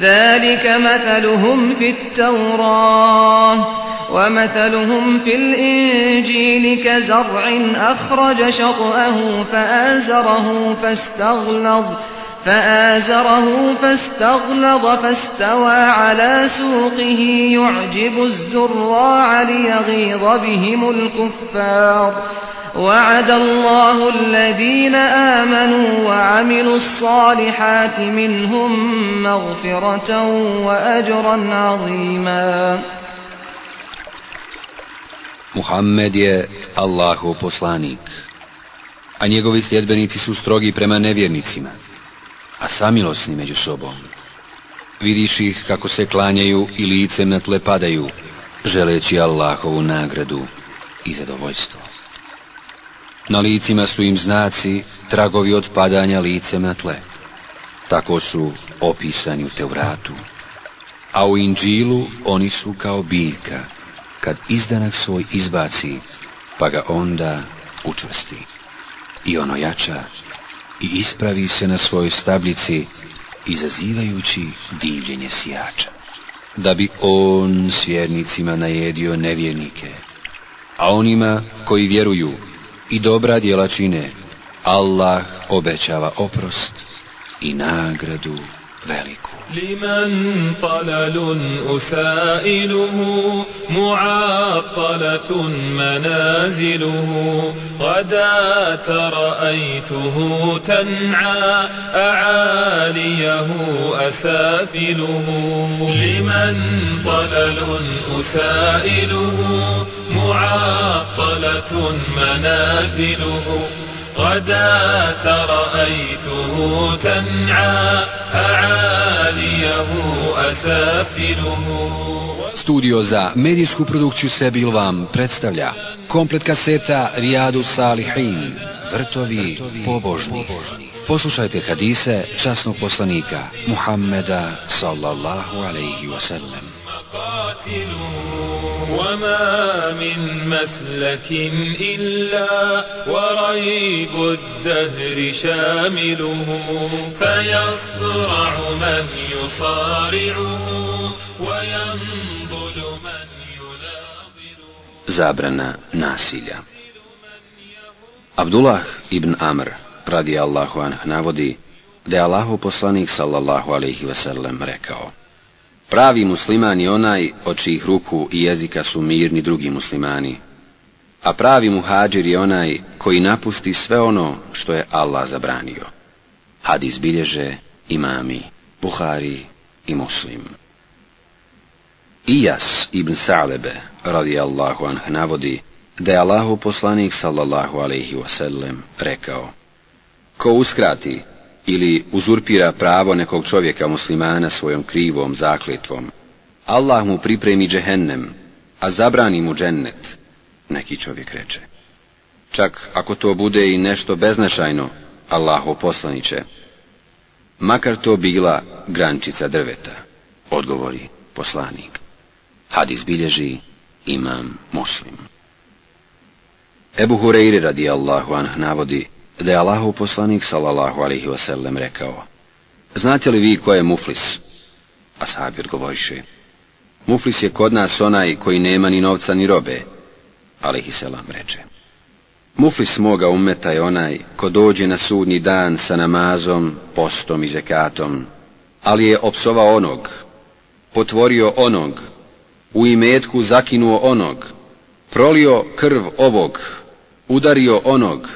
ذلك مثلهم في التوراة ومثلهم في الإنجيل كزرع أخرج شطأه فآزره فاستغلظ فآزره فاستغلظ فاستوى على سوقه يعجب الزراع ليغيظ بهم الكفار. وعد الله الذين آمنوا وعملوا الصالحات منهم مغفرة وأجرا عظيما. Muhammed je Allahov poslanik, a njegovi sljedbenici su strogi prema nevjernicima, a samilosni među sobom. Vidiš ih kako se klanjaju i licem na tle padaju, želeći Allahovu nagradu i zadovoljstvo. Na licima su im znaci, tragovi od padanja licem na tle. Tako su opisani u Tevratu. A u Inđilu oni su kao biljka, kad izdanak svoj izbaci, pa ga onda učvrsti. I ono jača i ispravi se na svojoj stablici, izazivajući divljenje sijača. Da bi on svjernicima najedio nevjernike, a onima koji vjeruju i dobra djela čine, Allah obećava oprost i nagradu veliku. لمن طلل أسائله معطلة منازله. غداة رأيته تنعى أعاليه أسافله. لمن طلل أسائله معطلة منازله. غداة رأيته تنعى أعاليه أسافله Studio za medijsku produkciju Sebil vam predstavlja komplet kaseta Rijadu Salihin, Vrtovi pobožni. Poslušajte hadise časnog poslanika Muhammeda sallallahu alaihi wasallam. وما من مسلك إلا وريب الدهر شامله فيصرع من يصارعه وينضل من يناضله Zabrana nasilja Abdullah ibn Amr radi Allahu anh navodi da je Allahu poslanik sallallahu alaihi wasallam rekao Pravi musliman je onaj od čijih ruku i jezika su mirni drugi muslimani, a pravi muhađir je onaj koji napusti sve ono što je Allah zabranio. Hadis bilježe imami, Buhari i Muslim. Ijas ibn Sa'lebe, radi Allahu anh, navodi da je Allahu poslanik sallallahu alaihi wasallam rekao Ko uskrati ili uzurpira pravo nekog čovjeka muslimana svojom krivom zakletvom, Allah mu pripremi džehennem, a zabrani mu džennet, neki čovjek reče. Čak ako to bude i nešto beznačajno, Allahu poslaniće, makar to bila grančica drveta, odgovori poslanik. Hadis bilježi imam muslim. Ebu Hureyri radi Allahu anh navodi da je Allahov poslanik sallallahu alaihi wasallam rekao Znate li vi ko je muflis? Ashabi odgovoriše Muflis je kod nas onaj koji nema ni novca ni robe, alaihi selam reče. Muflis moga umeta je onaj ko dođe na sudnji dan sa namazom, postom i zekatom, ali je opsovao onog, potvorio onog, u imetku zakinuo onog, prolio krv ovog, udario onog,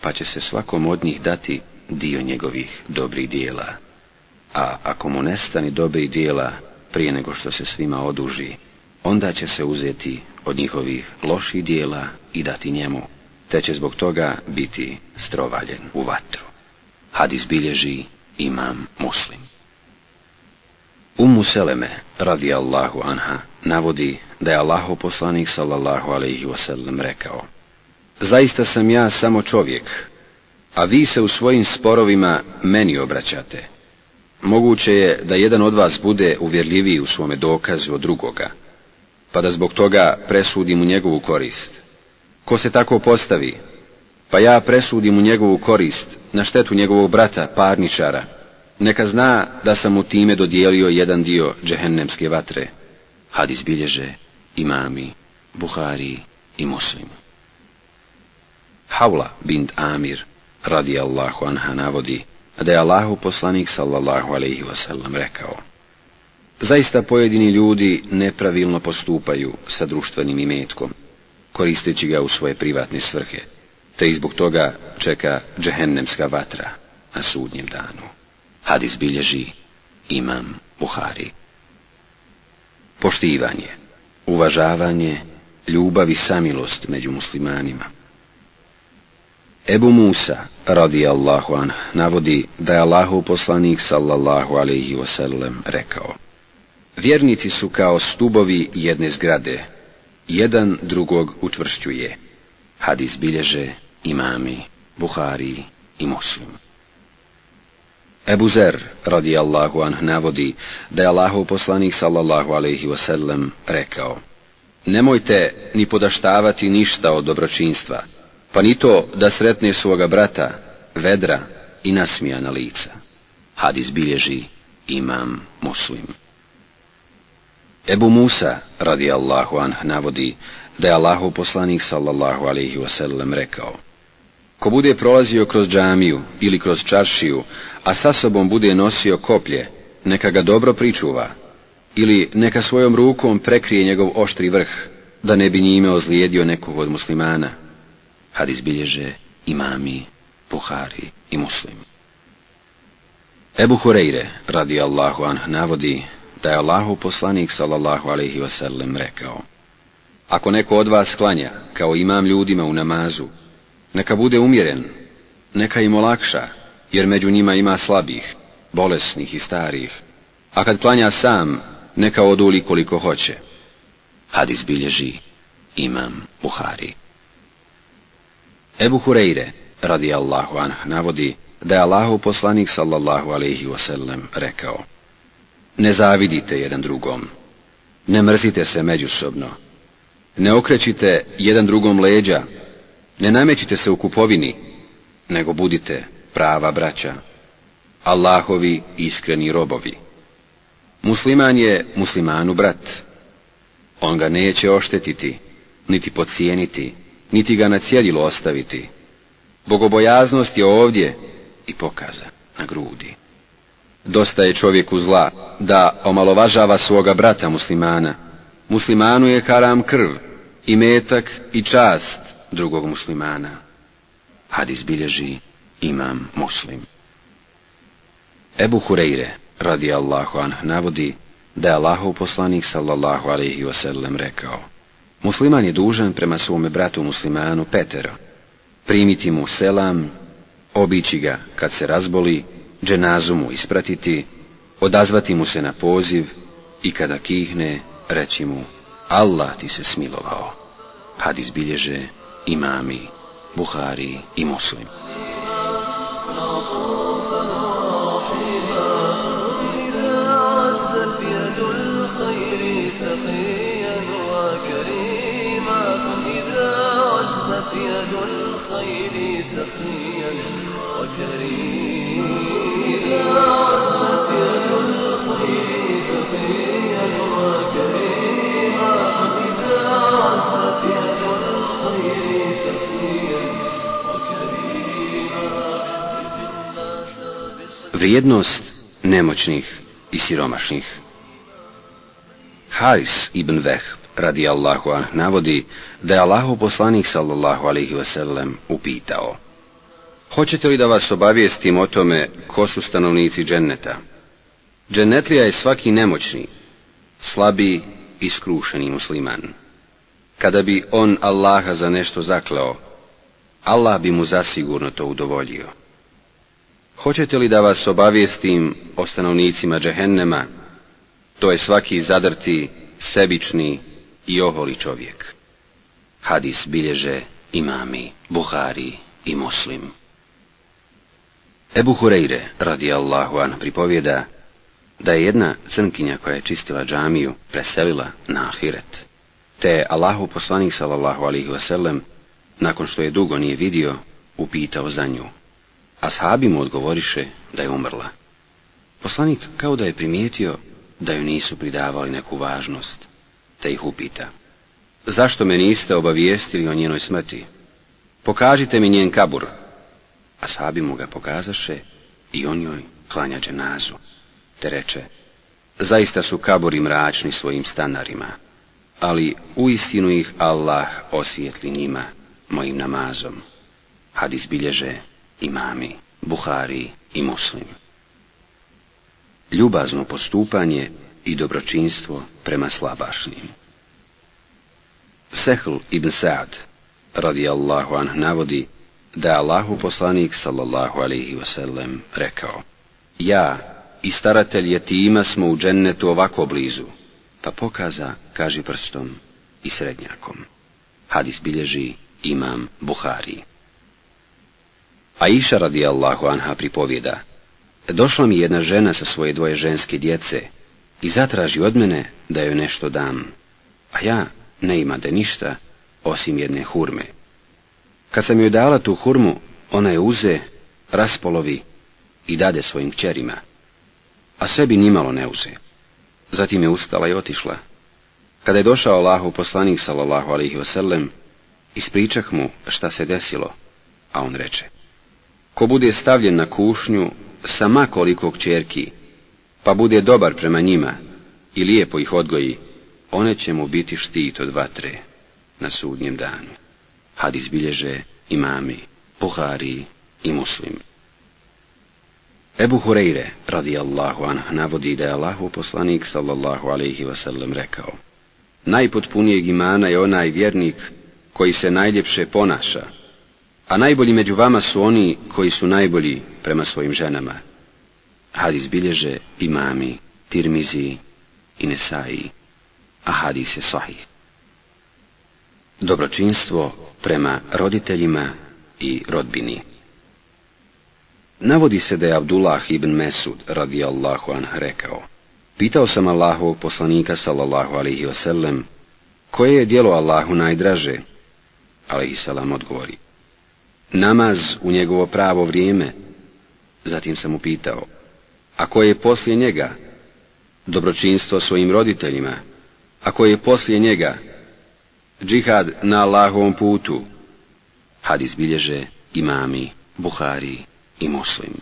pa će se svakom od njih dati dio njegovih dobrih dijela. A ako mu nestani dobrih dijela prije nego što se svima oduži, onda će se uzeti od njihovih loših dijela i dati njemu, te će zbog toga biti strovaljen u vatru. Hadis bilježi imam muslim. Ummu Seleme, radijallahu anha, navodi da je Allahov poslanik sallallahu alaihi wasallam rekao Zaista sam ja samo čovjek, a vi se u svojim sporovima meni obraćate. Moguće je da jedan od vas bude uvjerljiviji u svome dokazu od drugoga, pa da zbog toga presudim u njegovu korist. Ko se tako postavi, pa ja presudim u njegovu korist, na štetu njegovog brata, parničara, neka zna da sam mu time dodijelio jedan dio džehennemske vatre. Hadis bilježe imami, Buhari i Muslim. Havla bint Amir, radi Allahu anha, navodi da je Allahu poslanik sallallahu alaihi wasallam rekao Zaista pojedini ljudi nepravilno postupaju sa društvenim imetkom, koristeći ga u svoje privatne svrhe, te i zbog toga čeka džehennemska vatra na sudnjem danu. Hadis bilježi imam Buhari. Poštivanje, uvažavanje, ljubav i samilost među muslimanima. Ebu Musa, radijallahu an, navodi da je Allahu poslanik sallallahu alaihi wasallam rekao Vjernici su kao stubovi jedne zgrade, jedan drugog učvršćuje. Hadis bilježe imami, Buhari i Muslim. Ebu Zer, radijallahu an, navodi da je Allahu poslanik sallallahu alaihi wasallam rekao Nemojte ni podaštavati ništa od dobročinstva, pa ni to da sretne svoga brata, vedra i nasmijana lica. Hadis bilježi imam muslim. Ebu Musa, radi Allahu anh, navodi da je Allahu poslanik sallallahu alaihi wasallam rekao Ko bude prolazio kroz džamiju ili kroz čaršiju, a sa sobom bude nosio koplje, neka ga dobro pričuva, ili neka svojom rukom prekrije njegov oštri vrh, da ne bi njime ozlijedio nekog od muslimana. Hadis bilježe imami, Buhari i muslim. Ebu Hureyre, radi Allahu anh, navodi da je Allahu poslanik sallallahu alaihi wasallam rekao Ako neko od vas klanja, kao imam ljudima u namazu, neka bude umjeren, neka im olakša, jer među njima ima slabih, bolesnih i starih, a kad klanja sam, neka oduli koliko hoće. Hadis bilježi imam Buhari. Ebu Hureyre, radi Allahu anh, navodi da je Allahu poslanik sallallahu alaihi wasallam rekao Ne zavidite jedan drugom, ne mrzite se međusobno, ne okrećite jedan drugom leđa, ne namećite se u kupovini, nego budite prava braća, Allahovi iskreni robovi. Musliman je muslimanu brat, on ga neće oštetiti, niti pocijeniti, niti ga na cjedilo ostaviti. Bogobojaznost je ovdje i pokaza na grudi. Dosta je čovjeku zla da omalovažava svoga brata muslimana. Muslimanu je karam krv, i metak i čast drugog muslimana. Hadis bilježi imam muslim. Ebu Hureyre, radi Allahu anh, navodi da je Allahov poslanik sallallahu alaihi wasallam rekao Musliman je dužan prema svome bratu muslimanu Petero, primiti mu selam, obići ga kad se razboli, dženazu mu ispratiti, odazvati mu se na poziv i kada kihne, reći mu, Allah ti se smilovao. Hadis bilježe imami, Buhari i Muslim. الخير سقيا وكريما إذا عزت يد الخير سقيا وكريما إذا عزت يد الخير سقيا Vrijednost nemoćnih i siromašnih Haris ibn Vehb radi Allahu an, navodi da je Allahu poslanik sallallahu alaihi wasallam upitao Hoćete li da vas obavijestim o tome ko su stanovnici dženneta? Džennetlija je svaki nemoćni, slabi i skrušeni musliman. Kada bi on Allaha za nešto zakleo, Allah bi mu zasigurno to udovoljio. Hoćete li da vas obavijestim o stanovnicima džehennema? To je svaki zadrti, sebični i oholi čovjek. Hadis bilježe imami, Buhari i Muslim. Ebu Hureyre, radijallahu an, pripovjeda da je jedna crnkinja koja je čistila džamiju preselila na ahiret. Te je Allahu poslanik sallallahu alihi wasallam, nakon što je dugo nije vidio, upitao za nju. Ashabi mu odgovoriše da je umrla. Poslanik kao da je primijetio da ju nisu pridavali neku važnost, te ih upita. Zašto me niste obavijestili o njenoj smrti? Pokažite mi njen kabur. Ashabi mu ga pokazaše i on joj klanja dženazu, te reče, zaista su kabori mračni svojim stanarima, ali u istinu ih Allah osvijetli njima, mojim namazom. Hadis bilježe imami, Buhari i Muslim. Ljubazno postupanje i dobročinstvo prema slabašnim. Sehl ibn Sa'd, radijallahu anh, navodi da je Allahu poslanik, sallallahu alaihi wasallam, rekao Ja i staratelj jetima smo u džennetu ovako blizu, pa pokaza, kaži prstom i srednjakom. Hadis bilježi imam Buhari. Aisha radijallahu anha pripovjeda, došla mi jedna žena sa svoje dvoje ženske djece i zatraži od mene da joj nešto dam, a ja ne imade ništa osim jedne hurme. Kad sam joj dala tu hurmu, ona je uze, raspolovi i dade svojim kćerima, a sebi nimalo ne uze. Zatim je ustala i otišla. Kada je došao Allahu poslanik sallallahu alaihi wasallam, ispričah mu šta se desilo, a on reče, ko bude stavljen na kušnju sa makoliko kćerki, pa bude dobar prema njima i lijepo ih odgoji, one će mu biti štit od vatre na sudnjem danu. Hadis bilježe imami, Buhari i Muslim. Ebu Hureyre, radijallahu anh, navodi da je Allahu poslanik, sallallahu alaihi wasallam, rekao Najpotpunijeg imana je onaj vjernik koji se najljepše ponaša, a najbolji među vama su oni koji su najbolji prema svojim ženama. Hadis bilježe imami, tirmizi i nesaji a hadis je sahih. Dobročinstvo prema roditeljima i rodbini. Navodi se da je Abdullah ibn Mesud radijallahu anh rekao Pitao sam Allahovog poslanika sallallahu alaihi wasallam koje je dijelo Allahu najdraže? Alaihi salam odgovori Namaz u njegovo pravo vrijeme. Zatim sam mu pitao A koje je poslije njega? Dobročinstvo svojim roditeljima a koje je poslije njega džihad na Allahovom putu. Hadis bilježe imami, Buhari i Muslim.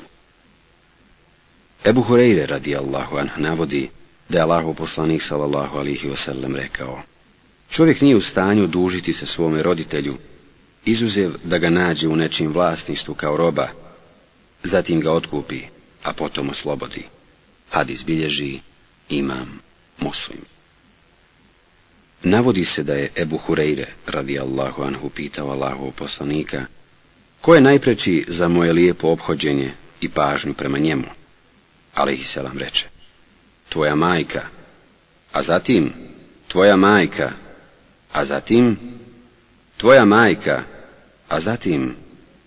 Ebu Hureyre radi Allahu anh navodi da je Allahov poslanik sallallahu alihi wasallam rekao Čovjek nije u stanju dužiti se svome roditelju, izuzev da ga nađe u nečim vlasništvu kao roba, zatim ga otkupi, a potom oslobodi. Hadis bilježi imam muslim. Navodi se da je Ebu Hureyre, radi Allahu anhu, pitao Allahu poslanika, ko je najpreći za moje lijepo obhođenje i pažnju prema njemu? Aleyhisselam selam reče, tvoja majka, a zatim tvoja majka, a zatim tvoja majka, a zatim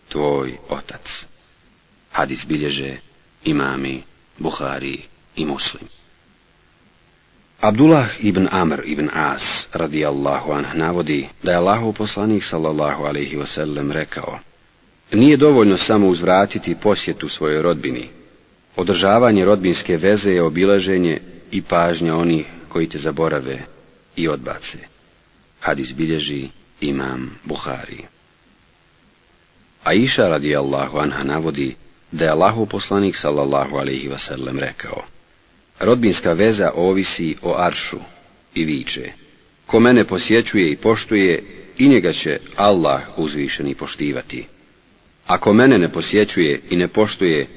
tvoj otac. Hadis bilježe imami, Buhari i Muslim. Abdullah ibn Amr ibn As radijallahu anh navodi da je Allahov poslanik sallallahu alaihi wasallam rekao Nije dovoljno samo uzvratiti posjetu svojoj rodbini. Održavanje rodbinske veze je obilaženje i pažnja onih koji te zaborave i odbace. Hadis bilježi imam Buhari. Aisha radijallahu anha navodi da je Allahov poslanik sallallahu alaihi wasallam rekao Rodbinska veza ovisi o aršu i viče. Ko mene posjećuje i poštuje, i njega će Allah uzvišeni poštivati. Ako mene ne posjećuje i ne poštuje,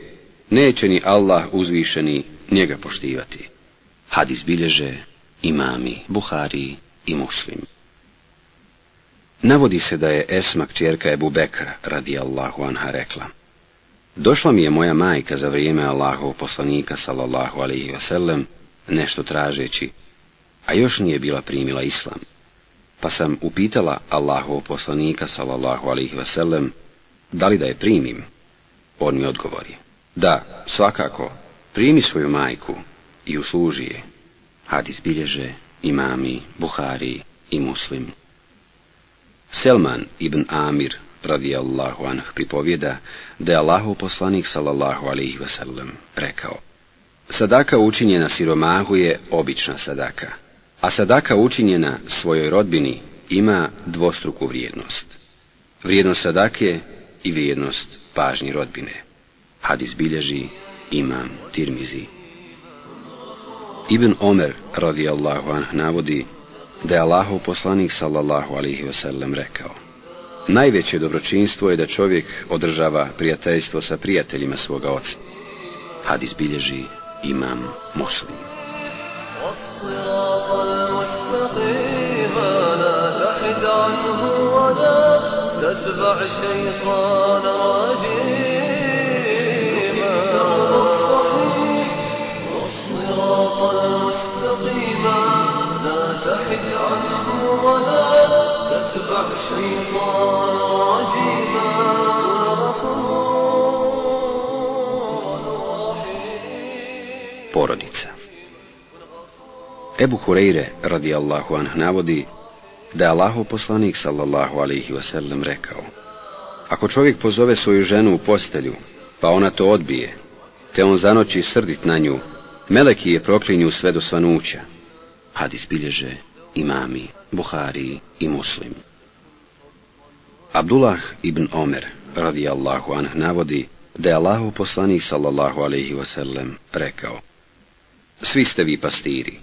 neće ni Allah uzvišeni njega poštivati. Hadis bilježe imami, Buhari i Muslim. Navodi se da je Esma kćerka Ebu Bekra, radijallahu anha, rekla. Došla mi je moja majka za vrijeme Allahov poslanika sallallahu alaihi wasallam nešto tražeći, a još nije bila primila islam. Pa sam upitala Allahov poslanika, sallallahu alihi wasallam, da li da je primim? On mi odgovori, da, svakako, primi svoju majku i usluži je. Hadis bilježe imami, Buhari i Muslim. Selman ibn Amir, radijallahu anh, pripovjeda da je Allahu poslanik, sallallahu alaihi wasallam, rekao, Sadaka učinjena siromahu je obična sadaka, a sadaka učinjena svojoj rodbini ima dvostruku vrijednost. Vrijednost sadake i vrijednost pažnji rodbine. Hadis bilježi imam Tirmizi. Ibn Omer radijallahu anh navodi da je Allahov poslanik sallallahu alaihi wasallam rekao Najveće dobročinstvo je da čovjek održava prijateljstvo sa prijateljima svoga oca. Hadis bilježi imam muslim. والصراط المستقيم لا تحد عنه ولا تتبع شيطان رجيما الصحيح والصراط المستقيم لا تحد عنه ولا Porodica Ebu Hureyre radijallahu anh navodi da je Allahov poslanik sallallahu alaihi wasallam rekao Ako čovjek pozove svoju ženu u postelju, pa ona to odbije, te on zanoći srdit na nju, meleki je proklinju sve do svanuća. Hadis bilježe imami, Buhari i Muslim. Abdullah ibn Omer radijallahu anh navodi da je Allahov poslanik sallallahu alaihi wasallam rekao Svi ste vi pastiri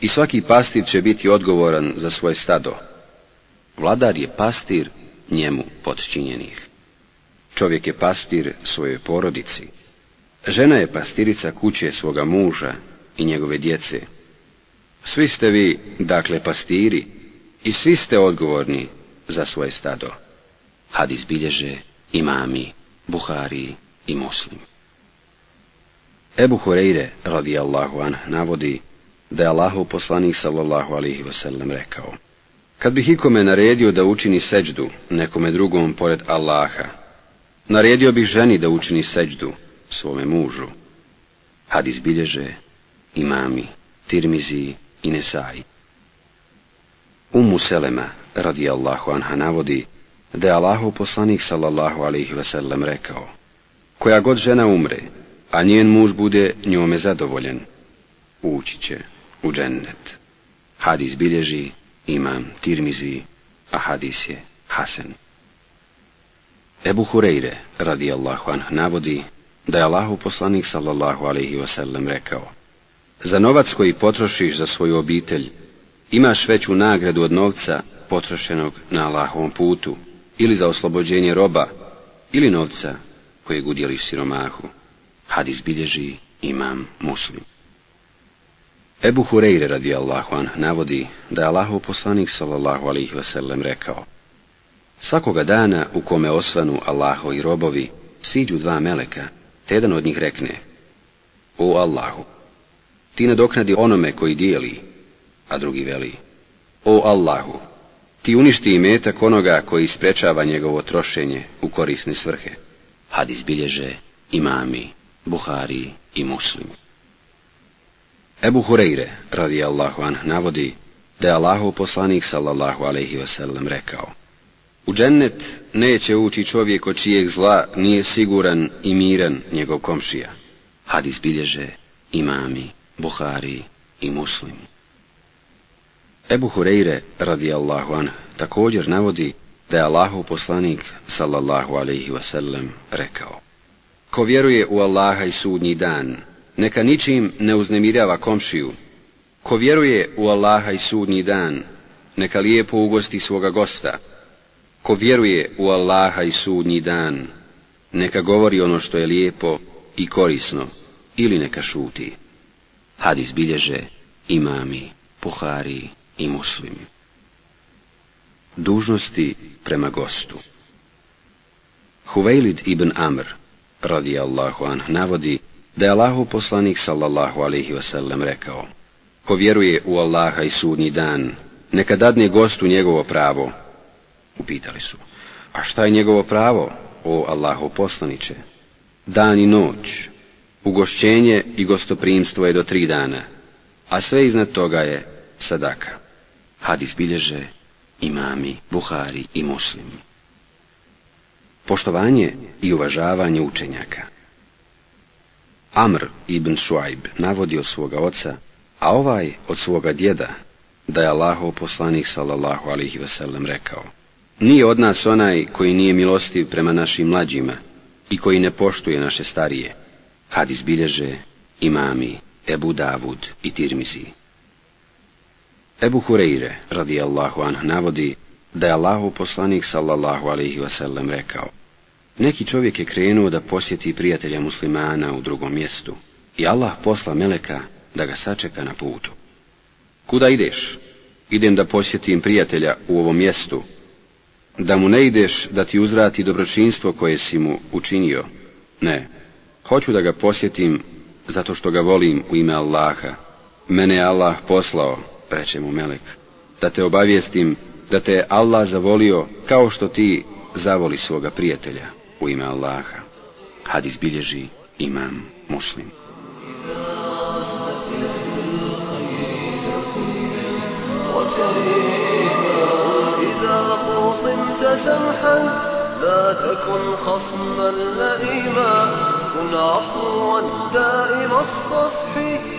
i svaki pastir će biti odgovoran za svoje stado. Vladar je pastir njemu podčinjenih. Čovjek je pastir svojoj porodici. Žena je pastirica kuće svoga muža i njegove djece. Svi ste vi, dakle, pastiri i svi ste odgovorni za svoje stado. Hadis bilježe imami, Buhari i Muslim. Ebu Hureyre, radijallahu anh, navodi da je Allahov poslanik sallallahu alihi wasallam rekao Kad bih ikome naredio da učini seđdu nekome drugom pored Allaha, naredio bih ženi da učini seđdu svome mužu. Hadis bilježe imami, tirmizi i nesai. Umu Selema, radijallahu anha, navodi da je Allahu poslanik sallallahu alihi wasallam rekao Koja god žena umre, a njen muž bude njome zadovoljen, ući će u džennet. Hadis bilježi imam Tirmizi, a hadis je Hasan. Ebu Hureyre, radijallahu anh, navodi da je Allahu poslanik sallallahu alaihi wasallam rekao Za novac koji potrošiš za svoju obitelj, imaš veću nagradu od novca potrošenog na Allahovom putu, ili za oslobođenje roba, ili novca kojeg udjeliš siromahu. Hadis bilježi imam muslim. Ebu Hureyre radijallahu anh navodi da je Allahov poslanik sallallahu alihi wasallam rekao Svakoga dana u kome osvanu Allaho i robovi siđu dva meleka, te jedan od njih rekne O Allahu, ti nadoknadi onome koji dijeli, a drugi veli O Allahu, ti uništi imetak onoga koji sprečava njegovo trošenje u korisne svrhe. Hadis bilježe imami, Buhari i Muslim. Ebu Hureyre, radijallahu anh, navodi da je Allahov poslanik sallallahu alaihi wasallam rekao U džennet neće ući čovjek od čijeg zla nije siguran i miran njegov komšija. Hadis bilježe imami, Buhari i Muslim. Ebu Hureyre, radijallahu anh, također navodi da je Allahov poslanik sallallahu alaihi wasallam rekao Ko vjeruje u Allaha i sudnji dan, neka ničim ne uznemirava komšiju. Ko vjeruje u Allaha i sudnji dan, neka lijepo ugosti svoga gosta. Ko vjeruje u Allaha i sudnji dan, neka govori ono što je lijepo i korisno, ili neka šuti. Hadis bilježe imami, Buhari i muslim. Dužnosti prema gostu Huvejlid ibn Amr, radijallahu anh, navodi da je Allahu poslanik sallallahu alaihi wasallam rekao ko vjeruje u Allaha i sudnji dan, neka dadne gostu njegovo pravo. Upitali su, a šta je njegovo pravo, o Allahu poslaniće? Dan i noć, ugošćenje i gostoprimstvo je do tri dana, a sve iznad toga je sadaka. Hadis bilježe imami, Buhari i muslimi. Poštovanje i uvažavanje učenjaka. Amr ibn Suaib navodi od svoga oca, a ovaj od svoga djeda, da je Allahov poslanik sallallahu alihi wasallam rekao, nije od nas onaj koji nije milostiv prema našim mlađima i koji ne poštuje naše starije. Hadis bilježe imami, Ebu Davud i Tirmizi. Ebu Hureyre, radijallahu anh, navodi da je Allahu poslanik sallallahu alaihi wasallam rekao Neki čovjek je krenuo da posjeti prijatelja muslimana u drugom mjestu i Allah posla Meleka da ga sačeka na putu. Kuda ideš? Idem da posjetim prijatelja u ovom mjestu. Da mu ne ideš da ti uzvrati dobročinstvo koje si mu učinio. Ne, hoću da ga posjetim zato što ga volim u ime Allaha. Mene je Allah poslao, reče mu Melek, da te obavijestim da te je Allah zavolio kao što ti zavoli svoga prijatelja u ime Allaha. Hadis bilježi imam muslim. إذا فوطمت سمحا لا تكن خصما لئيما كن عفوا الدائم الصفح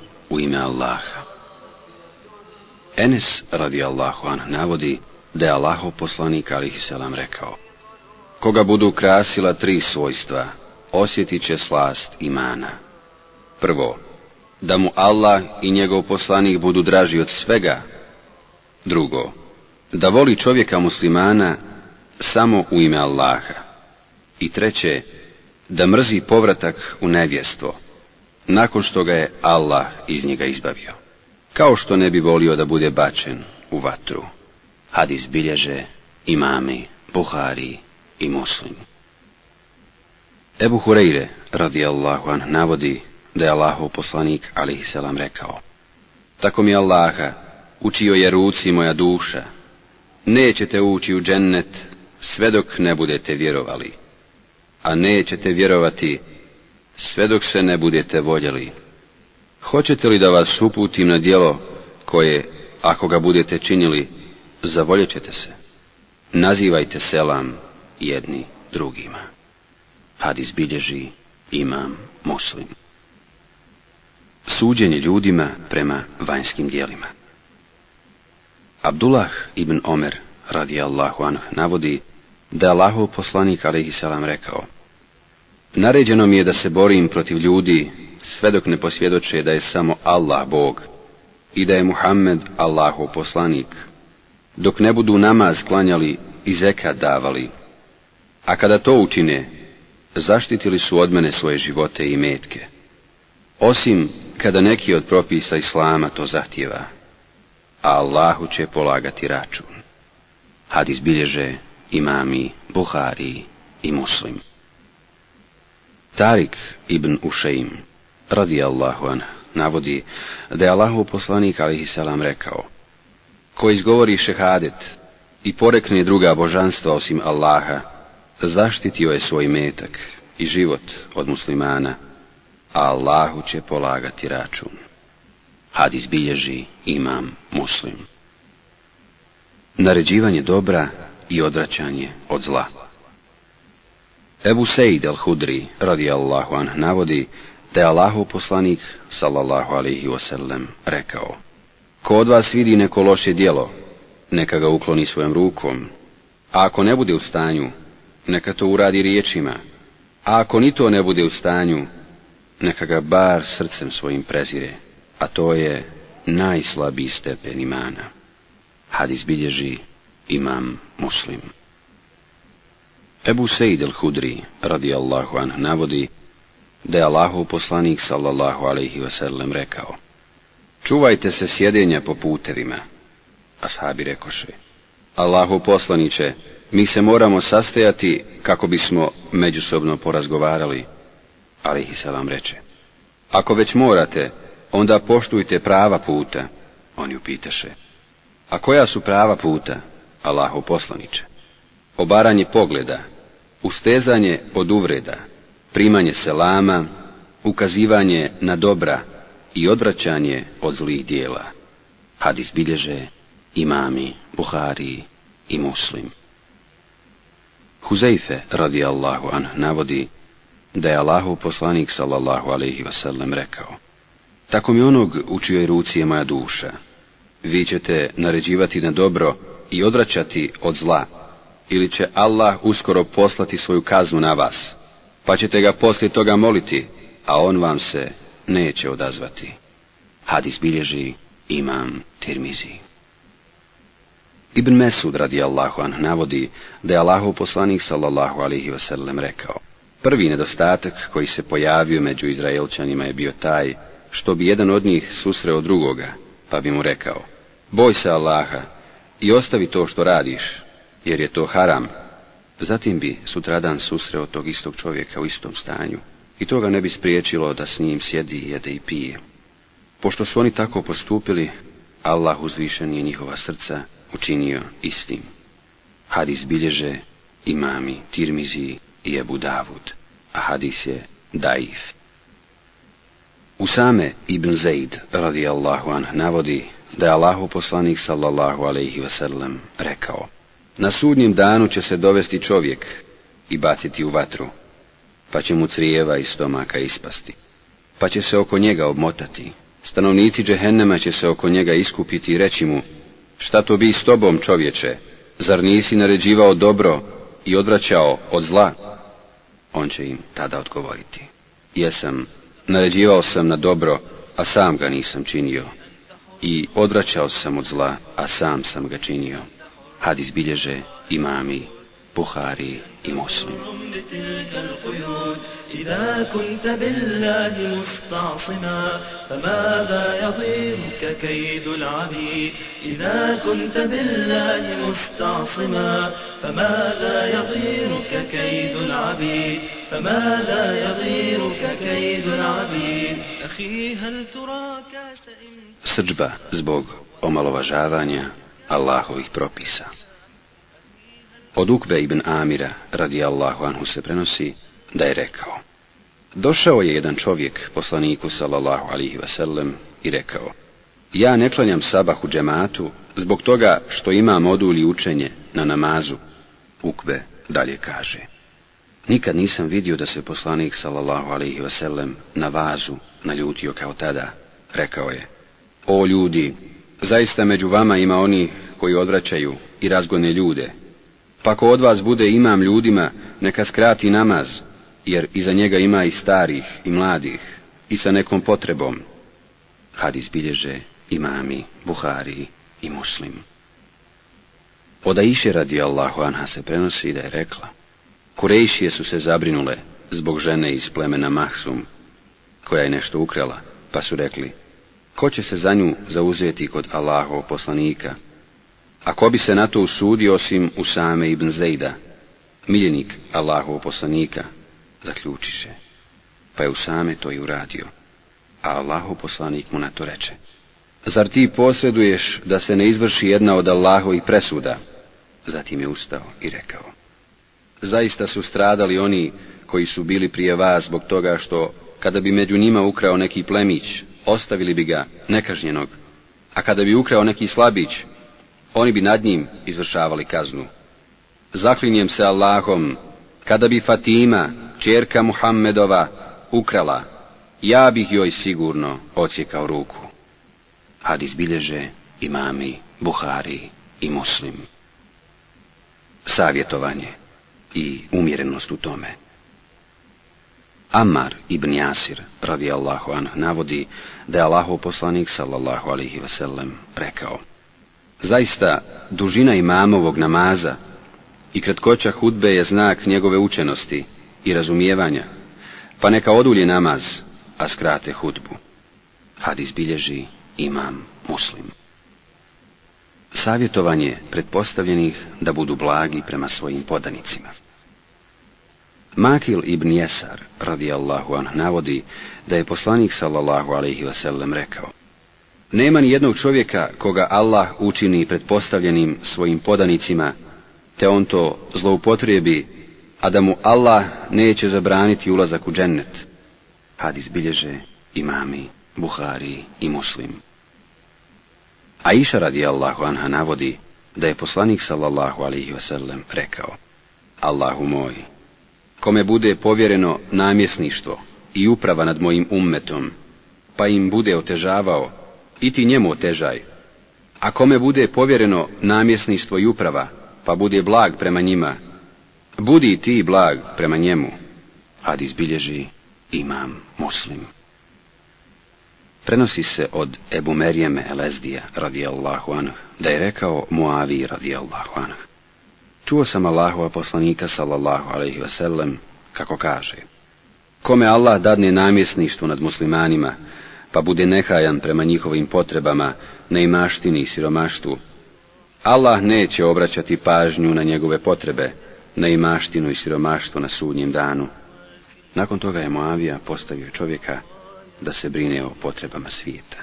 u ime Allaha. Enes radi Allahu an navodi da je Allaho poslanik alihi selam rekao Koga budu krasila tri svojstva, osjetit će slast imana. Prvo, da mu Allah i njegov poslanik budu draži od svega. Drugo, da voli čovjeka muslimana samo u ime Allaha. I treće, da mrzi povratak u nevjestvo nakon što ga je Allah iz njega izbavio. Kao što ne bi volio da bude bačen u vatru. Hadis bilježe imami, Buhari i muslim. Ebu Hureyre, radijallahu an, navodi da je Allahov poslanik, alihi selam, rekao Tako mi Allaha, učio je ruci moja duša, nećete ući u džennet sve dok ne budete vjerovali, a nećete vjerovati sve dok se ne budete voljeli. Hoćete li da vas uputim na djelo koje, ako ga budete činili, zavoljet ćete se? Nazivajte selam jedni drugima. Hadis bilježi imam muslim. Suđenje ljudima prema vanjskim dijelima. Abdullah ibn Omer, radijallahu anh, navodi da je Allahov poslanik, alaihi salam, rekao Naređeno mi je da se borim protiv ljudi sve dok ne posvjedoče da je samo Allah Bog i da je Muhammed Allahov poslanik, dok ne budu namaz klanjali i zekat davali. A kada to učine, zaštitili su od mene svoje živote i metke. Osim kada neki od propisa Islama to zahtjeva, a Allahu će polagati račun. Hadis bilježe imami, Buhari i Muslim. Tarik ibn Ušeim, radi Allahu an, navodi da je Allahu poslanik alihi salam rekao Ko izgovori šehadet i porekne druga božanstva osim Allaha, zaštitio je svoj metak i život od muslimana, a Allahu će polagati račun. Hadis bilježi imam muslim. Naređivanje dobra i odraćanje od zla. Ebu Sejid al-Hudri, radijallahu anh, navodi da je Allahu poslanik, sallallahu alihi wasallam, rekao Ko od vas vidi neko loše dijelo, neka ga ukloni svojom rukom, a ako ne bude u stanju, neka to uradi riječima, a ako ni to ne bude u stanju, neka ga bar srcem svojim prezire, a to je najslabiji stepen imana. Hadis bilježi imam muslim. Ebu Sejid el-Hudri, radijallahu anh, navodi da je Allahov poslanik, sallallahu alaihi wasallam, rekao Čuvajte se sjedenja po putevima. Ashabi rekoše, Allahov poslaniće, mi se moramo sastajati kako bismo međusobno porazgovarali. Alihi salam reče, ako već morate, onda poštujte prava puta. Oni upitaše, a koja su prava puta? Allahov poslaniće. Obaranje pogleda, ustezanje od uvreda, primanje selama, ukazivanje na dobra i odvraćanje od zlih dijela. Hadis bilježe imami, Buhari i Muslim. Huzeife, radi Allahu an, navodi da je Allahu poslanik, sallallahu alaihi wasallam, rekao Tako mi onog u čijoj ruci je moja duša. Vi ćete naređivati na dobro i odvraćati od zla, ili će Allah uskoro poslati svoju kaznu na vas, pa ćete ga poslije toga moliti, a on vam se neće odazvati. Hadis bilježi imam Tirmizi. Ibn Mesud radijallahu anh navodi da je Allahu poslanik sallallahu alihi wasallam rekao Prvi nedostatak koji se pojavio među Izraelčanima je bio taj što bi jedan od njih susreo drugoga, pa bi mu rekao Boj se Allaha i ostavi to što radiš, jer je to haram. Zatim bi sutradan susreo tog istog čovjeka u istom stanju i toga ne bi spriječilo da s njim sjedi, jede i pije. Pošto su oni tako postupili, Allah uzvišen je njihova srca učinio istim. Hadis bilježe imami, tirmizi i Ebu Davud, a hadis je daif. Usame ibn Zaid, radijallahu anh, navodi da je Allahu poslanik, sallallahu alaihi wasallam, rekao Na sudnjem danu će se dovesti čovjek i baciti u vatru, pa će mu crijeva iz stomaka ispasti, pa će se oko njega obmotati. Stanovnici džehennema će se oko njega iskupiti i reći mu, Šta to bi s tobom, čovječe? Zar nisi naređivao dobro i odvraćao od zla? On će im tada odgovoriti. Jesam, naređivao sam na dobro, a sam ga nisam činio. I odvraćao sam od zla, a sam sam ga činio. Buhari i Muslim. بتلك القيود إذا كنت بالله مستعصما فماذا يضيرك كيد العبيد إذا كنت بالله مستعصما فماذا يضيرك كيد العبيد فماذا يضيرك كيد العبيد أخي هل تراك سئمت Srđba zbog omalovažavanja Allahovih propisa. Od Ukbe ibn Amira, radijallahu anhu, se prenosi da je rekao Došao je jedan čovjek, poslaniku sallallahu alihi vasallam i rekao Ja ne klanjam sabah u džematu zbog toga što imam odulji učenje na namazu. Ukbe dalje kaže Nikad nisam vidio da se poslanik sallallahu alaihi vasallam na vazu naljutio kao tada. Rekao je O ljudi, zaista među vama ima oni koji odvraćaju i razgone ljude, pa ko od vas bude imam ljudima, neka skrati namaz, jer iza njega ima i starih i mladih, i sa nekom potrebom. Hadis bilježe imami, Buhari i Muslim. Od Aiše radi Allahu anha se prenosi da je rekla, Kurejšije su se zabrinule zbog žene iz plemena Mahsum, koja je nešto ukrala, pa su rekli, ko će se za nju zauzeti kod Allahov poslanika, a ko bi se na to usudio osim Usame ibn Zejda, miljenik Allahov poslanika, zaključiše. Pa je Usame to i uradio, a Allahov poslanik mu na to reče. Zar ti posjeduješ da se ne izvrši jedna od Allahovih presuda? Zatim je ustao i rekao. Zaista su stradali oni koji su bili prije vas zbog toga što, kada bi među njima ukrao neki plemić, ostavili bi ga nekažnjenog, a kada bi ukrao neki slabić, oni bi nad njim izvršavali kaznu. Zaklinjem se Allahom, kada bi Fatima, čerka Muhammedova, ukrala, ja bih joj sigurno ocijekao ruku. Hadis bilježe imami, Buhari i Muslim. Savjetovanje i umjerenost u tome. Amar ibn Jasir, radijallahu anhu navodi da je Allahov poslanik, sallallahu alihi wasallam, rekao Zaista, dužina imamovog namaza i kratkoća hudbe je znak njegove učenosti i razumijevanja, pa neka odulje namaz, a skrate hudbu. Hadis bilježi imam muslim. Savjetovanje pretpostavljenih da budu blagi prema svojim podanicima. Makil ibn Jesar, radijallahu anh, navodi da je poslanik sallallahu alaihi wasallam rekao Nema ni jednog čovjeka koga Allah učini pretpostavljenim svojim podanicima, te on to zloupotrijebi, a da mu Allah neće zabraniti ulazak u džennet. Hadis bilježe imami, Buhari i Muslim. A iša radijallahu anha navodi da je poslanik sallallahu alaihi wasallam rekao Allahu moj, kome bude povjereno namjesništvo i uprava nad mojim ummetom, pa im bude otežavao, i ti njemu otežaj. A kome bude povjereno namjesništvo i uprava, pa bude blag prema njima, budi ti blag prema njemu. Had izbilježi imam muslim. Prenosi se od Ebu Merijeme Elezdija, radijallahu anh, da je rekao Muavi, radijallahu anh. Čuo sam Allahova poslanika, sallallahu alaihi wasallam, kako kaže, kome Allah dadne namjesništvo nad muslimanima, pa bude nehajan prema njihovim potrebama, neimaštini i siromaštvu, Allah neće obraćati pažnju na njegove potrebe, neimaštinu i siromaštvo na sudnjem danu. Nakon toga je Moavija postavio čovjeka da se brine o potrebama svijeta.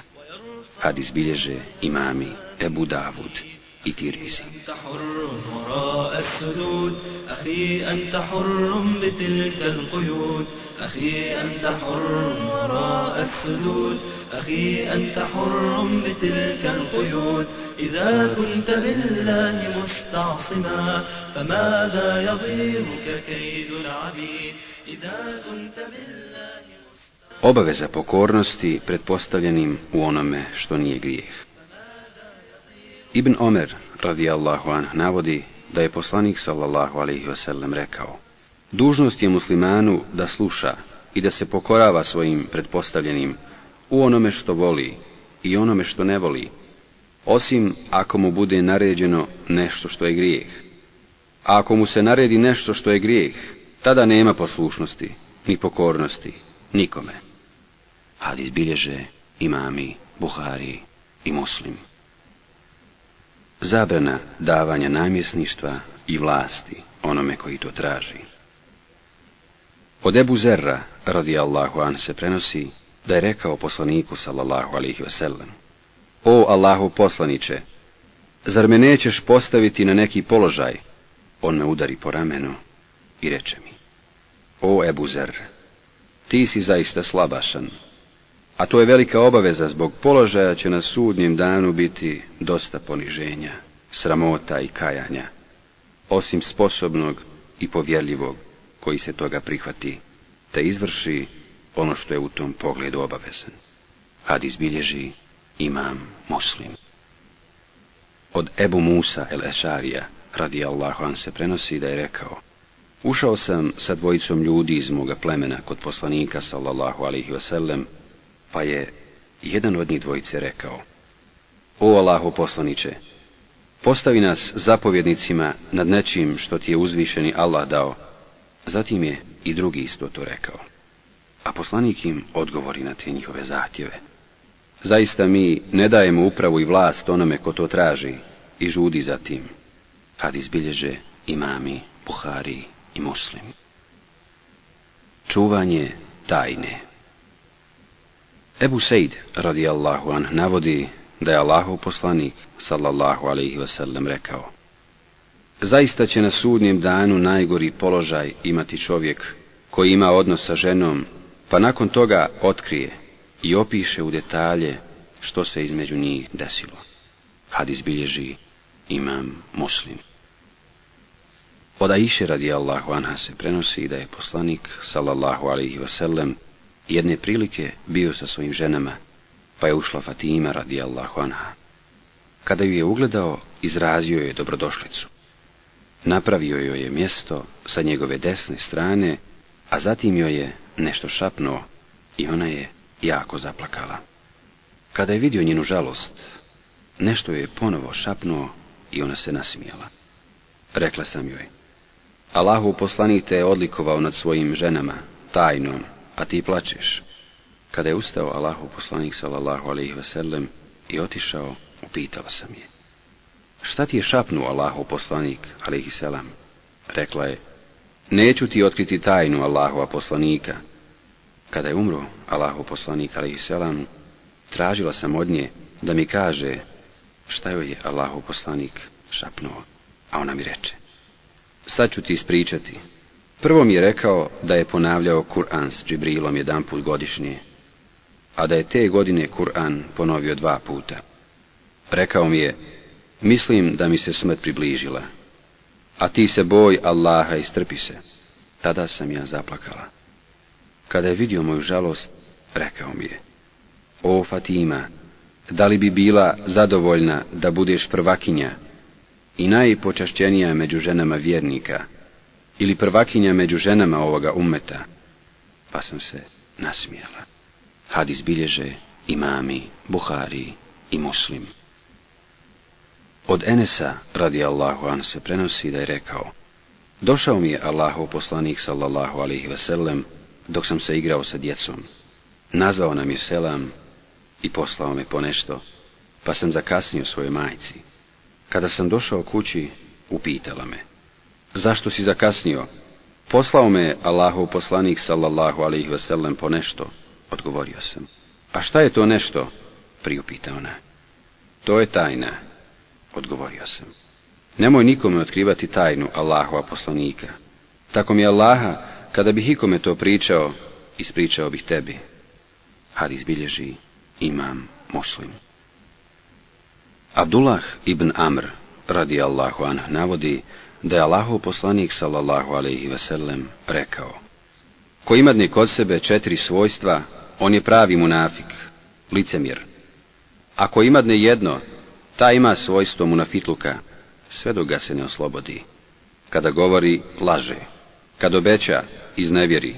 Hadis bilježe imami Ebu Davud Tirmizi. أنت حر وراء السدود أخي أنت حر بتلك القيود. أخي أنت حر وراء السدود أخي أنت حر بتلك القيود. إذا كنت بالله مستعصما فماذا يضيرك كيد العبيد؟ إذا كنت بالله Obaveza pokornosti pretpostavljenim u onome što nije grijeh. Ibn Omer, radijallahu anh, navodi da je poslanik sallallahu alaihi wasallam rekao Dužnost je muslimanu da sluša i da se pokorava svojim pretpostavljenim u onome što voli i onome što ne voli, osim ako mu bude naređeno nešto što je grijeh. A ako mu se naredi nešto što je grijeh, tada nema poslušnosti, ni pokornosti, nikome. Hadis bilježe imami, Buhari i Muslim. Zabrana davanja namjesništva i vlasti onome koji to traži. Od Ebu Zerra, radijallahu an, se prenosi da je rekao poslaniku, sallallahu alihi wasallam, O Allahu poslaniće, zar me nećeš postaviti na neki položaj? On me udari po ramenu i reče mi, O Ebu Zer, ti si zaista slabašan, a to je velika obaveza zbog položaja će na sudnjem danu biti dosta poniženja, sramota i kajanja, osim sposobnog i povjerljivog koji se toga prihvati, te izvrši ono što je u tom pogledu obavezan. Had izbilježi imam muslim. Od Ebu Musa el Ešarija, radi Allahu an se prenosi da je rekao, Ušao sam sa dvojicom ljudi iz moga plemena kod poslanika, sallallahu alihi wasallam, pa je jedan od njih dvojice rekao, O Allahu poslaniće, postavi nas zapovjednicima nad nečim što ti je uzvišeni Allah dao. Zatim je i drugi isto to rekao. A poslanik im odgovori na te njihove zahtjeve. Zaista mi ne dajemo upravu i vlast onome ko to traži i žudi za tim, kad izbilježe imami, Buhari i Muslim. Čuvanje tajne Ebu Sejd, radijallahu an, navodi da je Allahov poslanik, sallallahu alaihi wasallam, rekao Zaista će na sudnjem danu najgori položaj imati čovjek koji ima odnos sa ženom, pa nakon toga otkrije i opiše u detalje što se između njih desilo. Hadis bilježi imam muslim. Od Aisha radijallahu anha se prenosi da je poslanik, sallallahu alaihi wasallam, jedne prilike bio sa svojim ženama, pa je ušla Fatima radijallahu anha. Kada ju je ugledao, izrazio je dobrodošlicu. Napravio joj je mjesto sa njegove desne strane, a zatim joj je nešto šapnuo i ona je jako zaplakala. Kada je vidio njenu žalost, nešto je ponovo šapnuo i ona se nasmijala. Rekla sam joj, Allahu poslanik te je odlikovao nad svojim ženama, tajnom, a ti plačeš. Kada je ustao Allahu poslanik sallallahu alaihi sellem i otišao, upitala sam je. Šta ti je šapnuo Allahu poslanik alaihi selam? Rekla je, neću ti otkriti tajnu Allahova poslanika. Kada je umro Allahu poslanik alaihi selam, tražila sam od nje da mi kaže šta joj je Allahu poslanik šapnuo, a ona mi reče. Sad ću ti ispričati. Prvo mi je rekao da je ponavljao Kur'an s Džibrilom jedan put godišnje, a da je te godine Kur'an ponovio dva puta. Rekao mi je, mislim da mi se smrt približila, a ti se boj Allaha i strpi se. Tada sam ja zaplakala. Kada je vidio moju žalost, rekao mi je, o Fatima, da li bi bila zadovoljna da budeš prvakinja i najpočašćenija među ženama vjernika, ili prvakinja među ženama ovoga umeta, pa sam se nasmijala. Hadis bilježe imami, Buhari i Muslim. Od Enesa, radi Allahu an, se prenosi da je rekao, Došao mi je Allahov poslanik, sallallahu alihi sellem, dok sam se igrao sa djecom. Nazvao nam je selam i poslao me po nešto, pa sam zakasnio svojoj majci. Kada sam došao kući, upitala me, zašto si zakasnio? Poslao me Allahov poslanik, sallallahu alaihi sellem, po nešto, odgovorio sam. A šta je to nešto? Priupita ona. To je tajna, odgovorio sam. Nemoj nikome otkrivati tajnu Allahova poslanika. Tako mi je Allaha, kada bih ikome to pričao, ispričao bih tebi. Hadis bilježi imam muslim. Abdullah ibn Amr, radi Allahu anh, navodi da je Allahov poslanik, sallallahu alaihi sellem, rekao Ko ima kod sebe četiri svojstva, on je pravi munafik, licemjer. Ako imadne jedno, ta ima svojstvo munafitluka, sve dok ga se ne oslobodi. Kada govori, laže. Kad obeća, iznevjeri.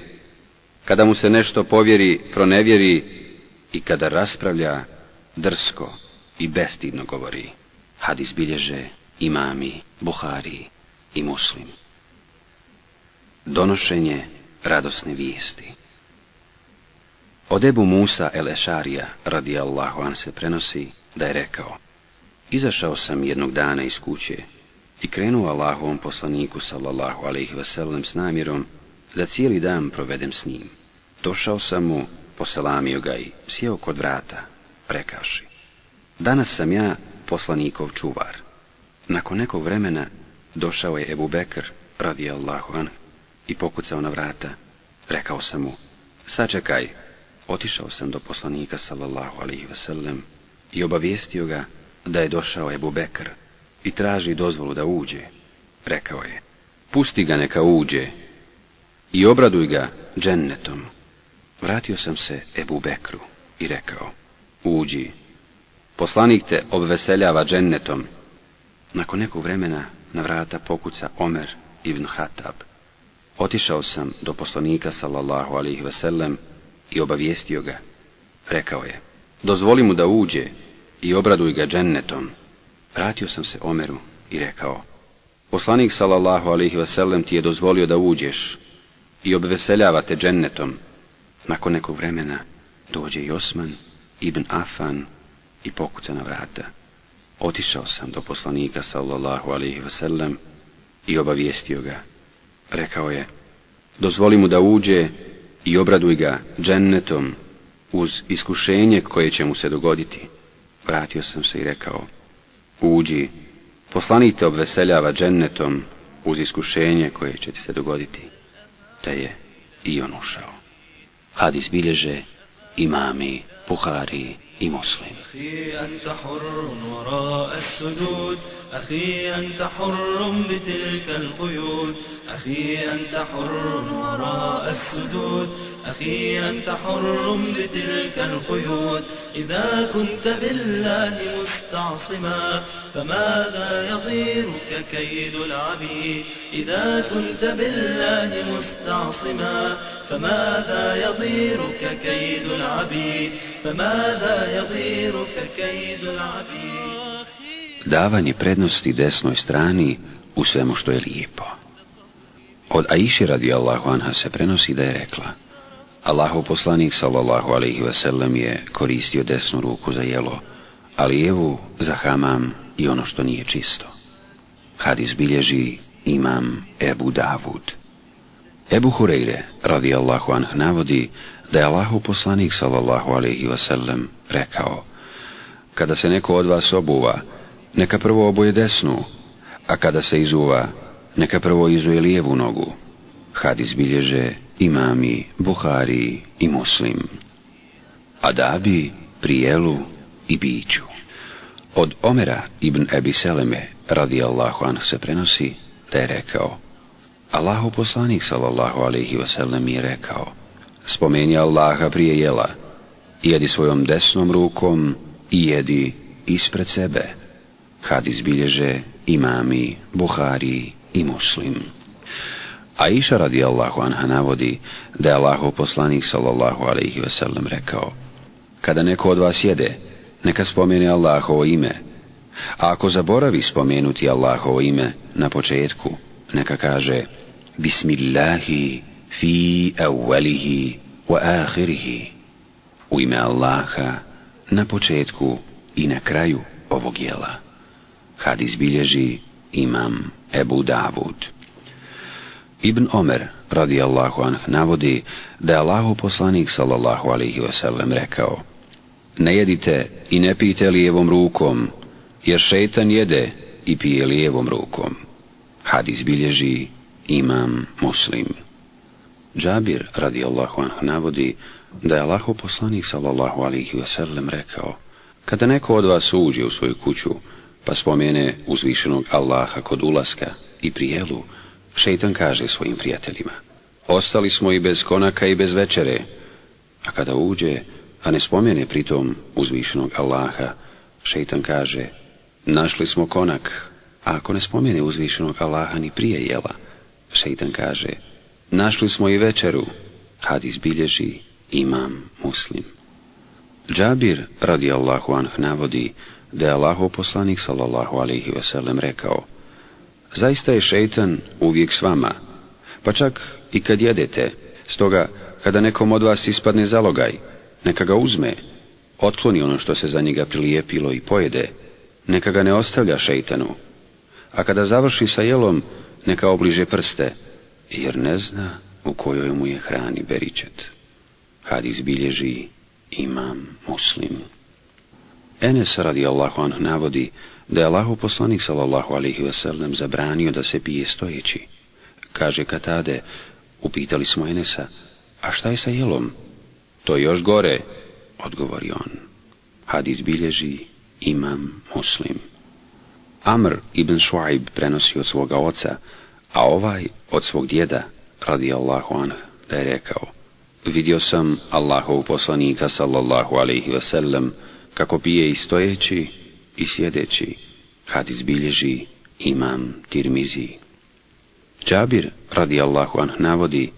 Kada mu se nešto povjeri, pronevjeri. I kada raspravlja, drsko i bestidno govori. Hadis bilježe imami, Buhari i muslim. Donošenje radosne vijesti. Od Ebu Musa el Ešarija, radijallahu an se prenosi, da je rekao, Izašao sam jednog dana iz kuće i krenuo Allahovom poslaniku, sallallahu alaihi wasallam, s namjerom da cijeli dan provedem s njim. Došao sam mu, poselamio ga i sjeo kod vrata, rekaši. Danas sam ja poslanikov čuvar. Nakon nekog vremena došao je Ebu Bekr, radijallahu an, i pokucao na vrata. Rekao sam mu, sačekaj, Otišao sam do poslanika sallallahu alihi wasallam i obavijestio ga da je došao Ebu Bekr i traži dozvolu da uđe. Rekao je, pusti ga neka uđe i obraduj ga džennetom. Vratio sam se Ebu Bekru i rekao, uđi. Poslanik te obveseljava džennetom. Nakon nekog vremena na vrata pokuca Omer ibn Hatab. Otišao sam do poslanika sallallahu alaihi wasallam i obavijestio ga. Rekao je, dozvoli mu da uđe i obraduj ga džennetom. Vratio sam se Omeru i rekao, poslanik sallallahu alihi wasallam ti je dozvolio da uđeš i obveseljava te džennetom. Nakon nekog vremena dođe i Osman ibn Afan i pokuca na vrata. Otišao sam do poslanika sallallahu alihi wasallam i obavijestio ga. Rekao je, dozvoli mu da uđe i obraduj ga džennetom uz iskušenje koje će mu se dogoditi. Vratio sam se i rekao, uđi, poslanite obveseljava džennetom uz iskušenje koje će ti se dogoditi. Te je i on ušao. Hadis bilježe imami, puhari i muslim. السدود أخي أنت حر بتلك القيود. أخي أنت حر وراء السدود أخي أنت حر بتلك القيود. إذا كنت بالله مستعصما فماذا يضيرك كيد العبيد؟ إذا كنت بالله مستعصما فماذا يضيرك كيد العبيد؟ فماذا يضيرك كيد العبيد؟ Davanje prednosti desnoj strani u svemu što je lijepo. Od Aiši radi Allahu anha se prenosi da je rekla Allahu poslanik sallallahu alaihi wasallam je koristio desnu ruku za jelo, a lijevu za hamam i ono što nije čisto. Hadis bilježi imam Ebu Davud. Ebu Hureyre radi Allahu anh navodi da je Allahu poslanik sallallahu alaihi wasallam rekao Kada se neko od vas obuva, neka prvo oboje desnu, a kada se izuva, neka prvo izuje lijevu nogu. Hadis bilježe imami, Buhari i Muslim. Adabi, prijelu i biću. Od Omera ibn Ebi Seleme, radijallahu anhu se prenosi, da je rekao, Allahu poslanik, sallallahu alaihi wasallam, je rekao, spomeni Allaha prije jela, jedi svojom desnom rukom i jedi ispred sebe. Hadis bilježe imami, Buhari i Muslim. Aisha radijallahu anha navodi da je Allahov poslanik sallallahu alaihi sellem rekao Kada neko od vas jede, neka spomene Allahovo ime, a ako zaboravi spomenuti Allahovo ime na početku, neka kaže Bismillahi fi awalihi wa ahirihi u ime Allaha na početku i na kraju ovog jela. Hadis bilježi imam Ebu Davud. Ibn Omer, radijallahu anh, navodi da je Allahu poslanik, sallallahu alihi wasallam, rekao Ne jedite i ne pijte lijevom rukom, jer šeitan jede i pije lijevom rukom. Hadis bilježi imam muslim. Džabir, radijallahu anh, navodi da je Allahu poslanik, sallallahu alihi wasallam, rekao Kada neko od vas uđe u svoju kuću, pa spomene uzvišenog Allaha kod ulaska i prijelu, šeitan kaže svojim prijateljima, ostali smo i bez konaka i bez večere, a kada uđe, a ne spomene pritom uzvišenog Allaha, šeitan kaže, našli smo konak, a ako ne spomene uzvišenog Allaha ni prije jela, šeitan kaže, našli smo i večeru, hadis bilježi imam muslim. Džabir, radi Allahu anh, navodi da je Allahov poslanik sallallahu alaihi wasallam rekao Zaista je šeitan uvijek s vama, pa čak i kad jedete, stoga kada nekom od vas ispadne zalogaj, neka ga uzme, otkloni ono što se za njega prilijepilo i pojede, neka ga ne ostavlja šeitanu, a kada završi sa jelom, neka obliže prste, jer ne zna u kojoj mu je hrani beričet. Hadis bilježi imam muslim. Enes radijallahu anhu navodi da je Allahu poslanik sallallahu alaihi wasallam zabranio da se pije stojeći. Kaže Katade, upitali smo Enesa, a šta je sa jelom? To još gore, odgovori on. Hadis bilježi imam muslim. Amr ibn Shuaib prenosi od svoga oca, a ovaj od svog djeda, radi Allahu anh, da je rekao, vidio sam Allahov poslanika sallallahu alaihi wasallam, kako pije i stojeći i sjedeći, hadis bilježi imam Tirmizi. Džabir, radijallahu anh, navodi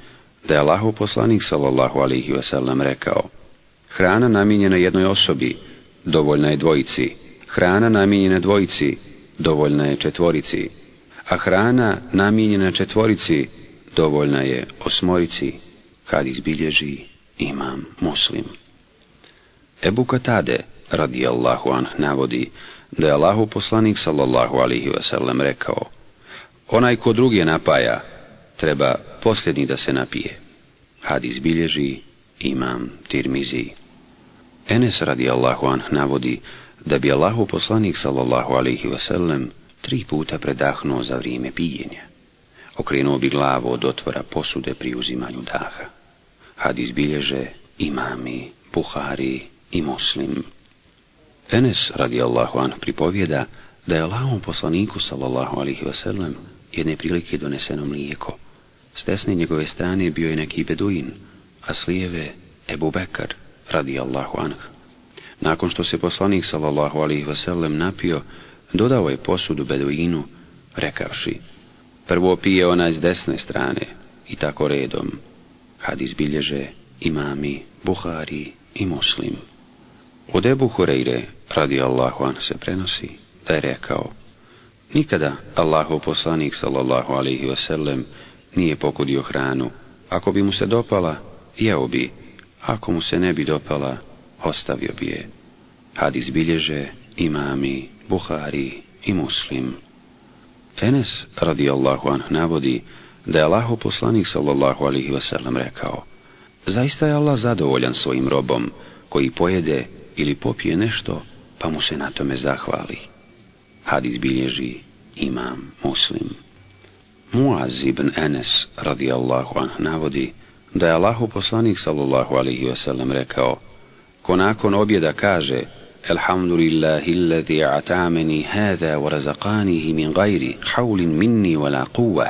da je Allahov poslanik, sallallahu alihi wasallam, rekao Hrana namijenjena jednoj osobi, dovoljna je dvojici, hrana namijenjena dvojici, dovoljna je četvorici, a hrana namijenjena četvorici, dovoljna je osmorici, hadis bilježi imam muslim. Ebu Katade, radijallahu anh, navodi da je Allahu poslanik sallallahu alihi wasallam rekao Onaj ko drugi napaja, treba posljednji da se napije. Hadis bilježi imam tirmizi. Enes radijallahu anh navodi da bi Allahu poslanik sallallahu alihi wasallam tri puta predahnuo za vrijeme pijenja. Okrenuo bi glavu od otvora posude pri uzimanju daha. Hadis bilježe imami, Buhari i Muslim. Enes radijallahu an pripovjeda da je Allahom poslaniku, sallallahu alihi wasallam, jedne prilike doneseno mlijeko. S desne njegove strane bio je neki beduin, a s lijeve Ebu Bekar, radijallahu anh. Nakon što se poslanik, sallallahu alihi wasallam, napio, dodao je posudu beduinu, rekavši, prvo pije ona s desne strane, i tako redom. Hadis bilježe imami, Buhari i Muslim. Od Ebu Hureyre, radi Allahu an, se prenosi, da je rekao, nikada Allahu poslanik, sallallahu alaihi wasallam, nije pokudio hranu. Ako bi mu se dopala, jeo bi. Ako mu se ne bi dopala, ostavio bi je. Hadis bilježe imami, Buhari i Muslim. Enes, radi Allahu an, navodi da je Allahu poslanik, sallallahu alaihi wasallam, rekao, zaista je Allah zadovoljan svojim robom, koji pojede ili popije nešto, pa mu se na tome zahvali. Hadis bilježi imam muslim. Muaz ibn Enes radijallahu anh navodi da je Allahu poslanik sallallahu alaihi wasallam rekao ko nakon objeda kaže Elhamdulillahi alladhi atameni hada wa razaqanihi min gajri haulin minni wala quwa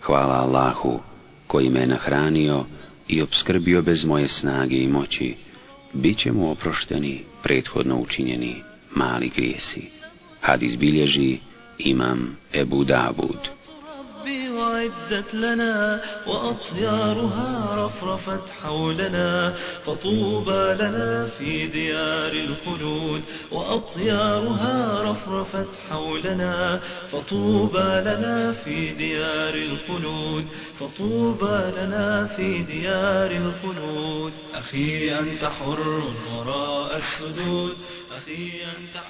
Hvala Allahu koji me nahranio i obskrbio bez moje snage i moći bit će mu oprošteni prethodno učinjeni mali grijesi. Hadis bilježi imam Ebu Davud. وعدت لنا وأطيارها رفرفت حولنا فطوبى لنا في ديار الخلود وأطيارها رفرفت حولنا فطوبى لنا في ديار الخلود فطوبى لنا في ديار الخلود. أخي أنت حر وراء السدود.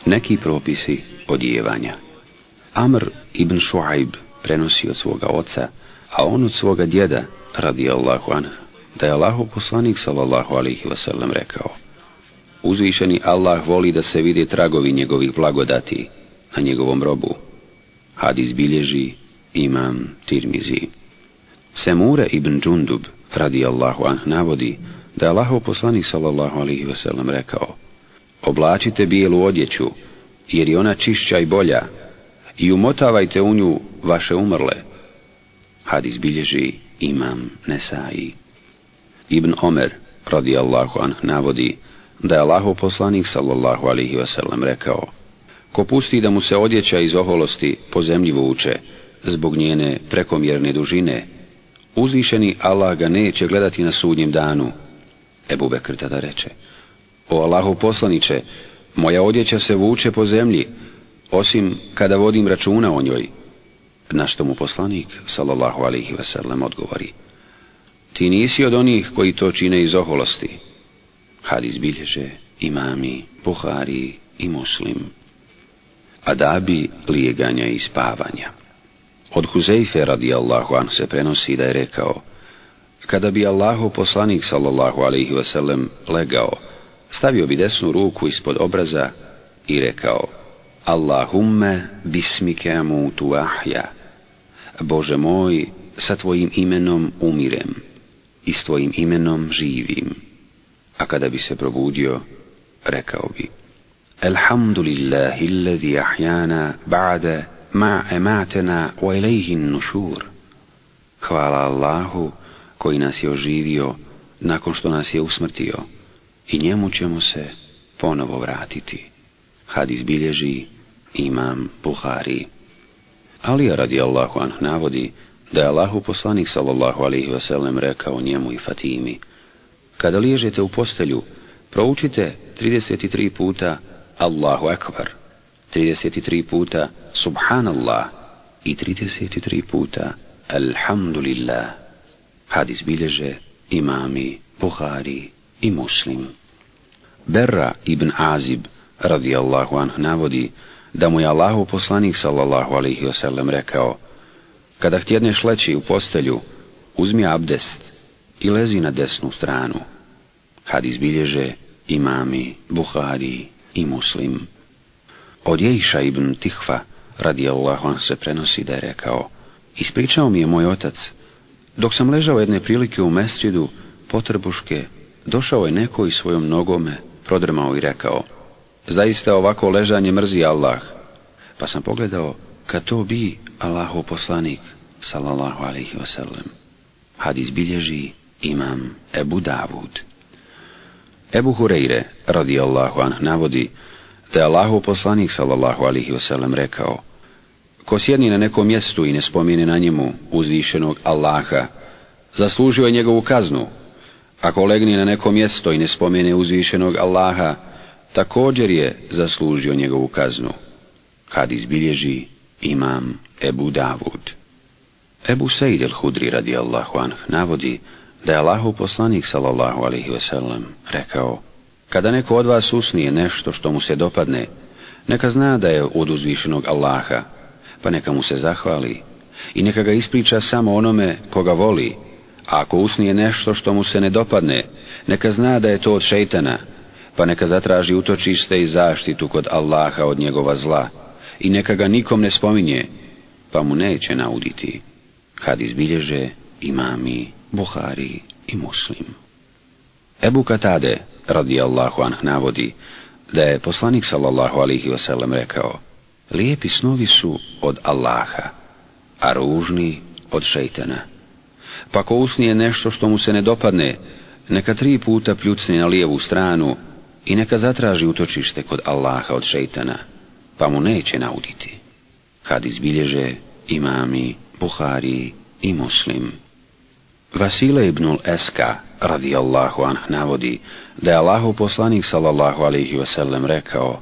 Neki propisi odjevanja. Amr ibn Šuajb prenosi od svoga oca, a on od svoga djeda, radi Allahu anh, da je Allahu poslanik, sallallahu alihi wasallam, rekao, Uzvišeni Allah voli da se vide tragovi njegovih blagodati na njegovom robu. Hadis bilježi imam Tirmizi. Semure ibn Džundub, radi Allahu anh, navodi da je Allahu poslanik, sallallahu alihi wasallam, rekao, Oblačite bijelu odjeću, jer je ona čišća i bolja, i umotavajte u nju vaše umrle. Hadis bilježi imam Nesai. Ibn Omer, radijallahu anh, navodi da je Allahu poslanik, sallallahu alihi wasallam, rekao Ko pusti da mu se odjeća iz oholosti po zemlji vuče, zbog njene prekomjerne dužine, uzvišeni Allah ga neće gledati na sudnjem danu. Ebu Bekr tada reče, O Allahu poslaniće, moja odjeća se vuče po zemlji, osim kada vodim računa o njoj. Na što mu poslanik, sallallahu alaihi wasallam, odgovori. Ti nisi od onih koji to čine iz oholosti. Hadis bilježe imami, Buhari i Muslim. Adabi lijeganja i spavanja. Od Huzeife radijallahu an se prenosi da je rekao Kada bi Allahu poslanik sallallahu alaihi wasallam legao, stavio bi desnu ruku ispod obraza i rekao Allahumme bismike amutu ahja. Bože moj, sa tvojim imenom umirem i s tvojim imenom živim. A kada bi se probudio, rekao bi Elhamdulillahi alladhi ahjana ba'da ma ematena wa ilayhin nušur. Hvala Allahu koji nas je oživio nakon što nas je usmrtio i njemu ćemo se ponovo vratiti. Hadis bilježi imam Buhari. Alija radijallahu anh navodi da je Allahu poslanik sallallahu alaihi wasallam rekao njemu i Fatimi Kada liježete u postelju, proučite 33 puta Allahu Akbar, 33 puta Subhanallah i 33 puta Alhamdulillah. Hadis bilježe imami Buhari i Muslim. Berra ibn Azib radijallahu anhu navodi da mu je Allahu poslanik sallallahu alaihi wasallam rekao kada htjedneš leći u postelju uzmi abdest i lezi na desnu stranu. Hadis bilježe imami Buhari i Muslim. Od Jejša ibn Tihva radijallahu an se prenosi da je rekao ispričao mi je moj otac. Dok sam ležao jedne prilike u mesčidu potrbuške došao je neko i svojom nogome prodrmao i rekao Zaista ovako ležanje mrzi Allah. Pa sam pogledao, kad to bi Allahu poslanik, sallallahu alaihi wasallam. Hadis bilježi imam Ebu Davud. Ebu Hureyre, radijallahu anh, navodi da je Allahu poslanik, sallallahu alaihi wasallam, rekao Ko sjedni na nekom mjestu i ne spomine na njemu uzvišenog Allaha, zaslužio je njegovu kaznu. Ako legni na neko mjesto i ne spomene uzvišenog Allaha, također je zaslužio njegovu kaznu. Kad izbilježi imam Ebu Davud. Ebu Sejid el-Hudri radijallahu anh navodi da je Allahu poslanik sallallahu alaihi wasallam rekao Kada neko od vas usnije nešto što mu se dopadne, neka zna da je od uzvišenog Allaha, pa neka mu se zahvali i neka ga ispriča samo onome koga voli, a ako usnije nešto što mu se ne dopadne, neka zna da je to od šeitana, pa neka zatraži utočište i zaštitu kod Allaha od njegova zla i neka ga nikom ne spominje, pa mu neće nauditi. Kad izbilježe imami, Buhari i Muslim. Ebu Katade, radijallahu anh, navodi da je poslanik sallallahu alihi wasallam rekao Lijepi snovi su od Allaha, a ružni od šeitana. Pa ko usnije nešto što mu se ne dopadne, neka tri puta pljucne na lijevu stranu i neka zatraži utočište kod Allaha od šeitana, pa mu neće nauditi. Kad izbilježe imami, Buhari i Muslim. Vasile ibnul Eska, radijallahu anh, navodi da je Allahu poslanik sallallahu alaihi wasallam rekao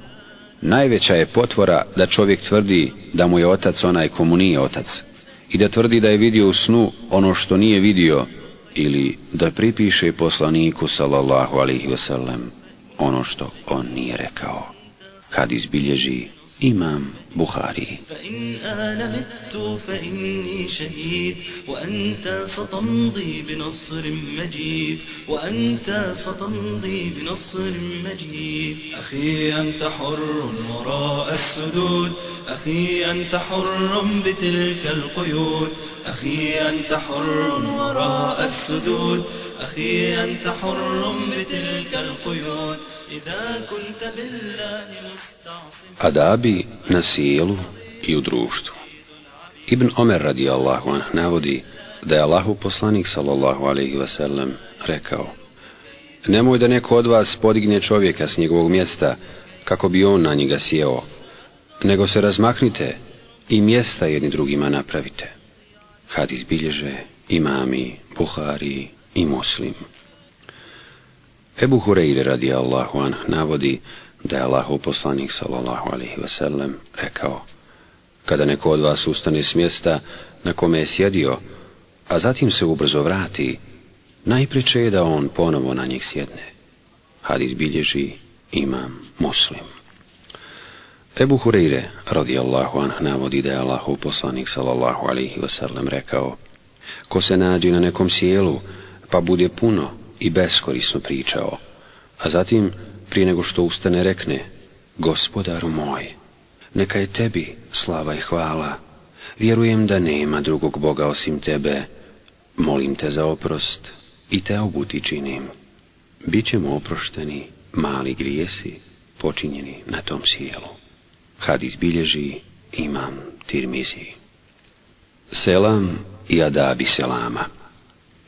Najveća je potvora da čovjek tvrdi da mu je otac onaj komu nije otac i da tvrdi da je vidio u snu ono što nije vidio ili da pripiše poslaniku sallallahu alaihi wasallam ono što on nije rekao. Kad izbilježi إمام بخاري. فإن أنا مت فإني شهيد وأنت ستمضي بنصر مجيد وأنت ستمضي بنصر مجيد. أخي أنت حر وراء السدود أخي أنت حر بتلك القيود. أخي أنت حر وراء السدود أخي أنت حر بتلك القيود. Adabi na sjelu i u društvu. Ibn Omer radijallahu anh navodi da je Allahu poslanik sallallahu alaihi wasallam rekao Nemoj da neko od vas podigne čovjeka s njegovog mjesta kako bi on na njega sjeo nego se razmaknite i mjesta jedni drugima napravite. Hadis bilježe imami, buhari i muslimi Ebu Hureyre radi Allahu an navodi da je Allahu poslanik sallallahu alaihi wasallam rekao Kada neko od vas ustane s mjesta na kome je sjedio, a zatim se ubrzo vrati, najpriče je da on ponovo na njih sjedne. Hadis bilježi imam muslim. Ebu Hureyre, radijallahu anh, navodi da je Allahu poslanik, sallallahu alaihi wasallam, rekao, ko se nađi na nekom sjelu, pa bude puno i beskorisno pričao, a zatim, prije nego što ustane, rekne, gospodaru moj, neka je tebi slava i hvala, vjerujem da nema drugog Boga osim tebe, molim te za oprost i te obuti činim. Bićemo oprošteni mali grijesi počinjeni na tom sjelu. Hadis izbilježi imam tirmizi. Selam i adabi selama.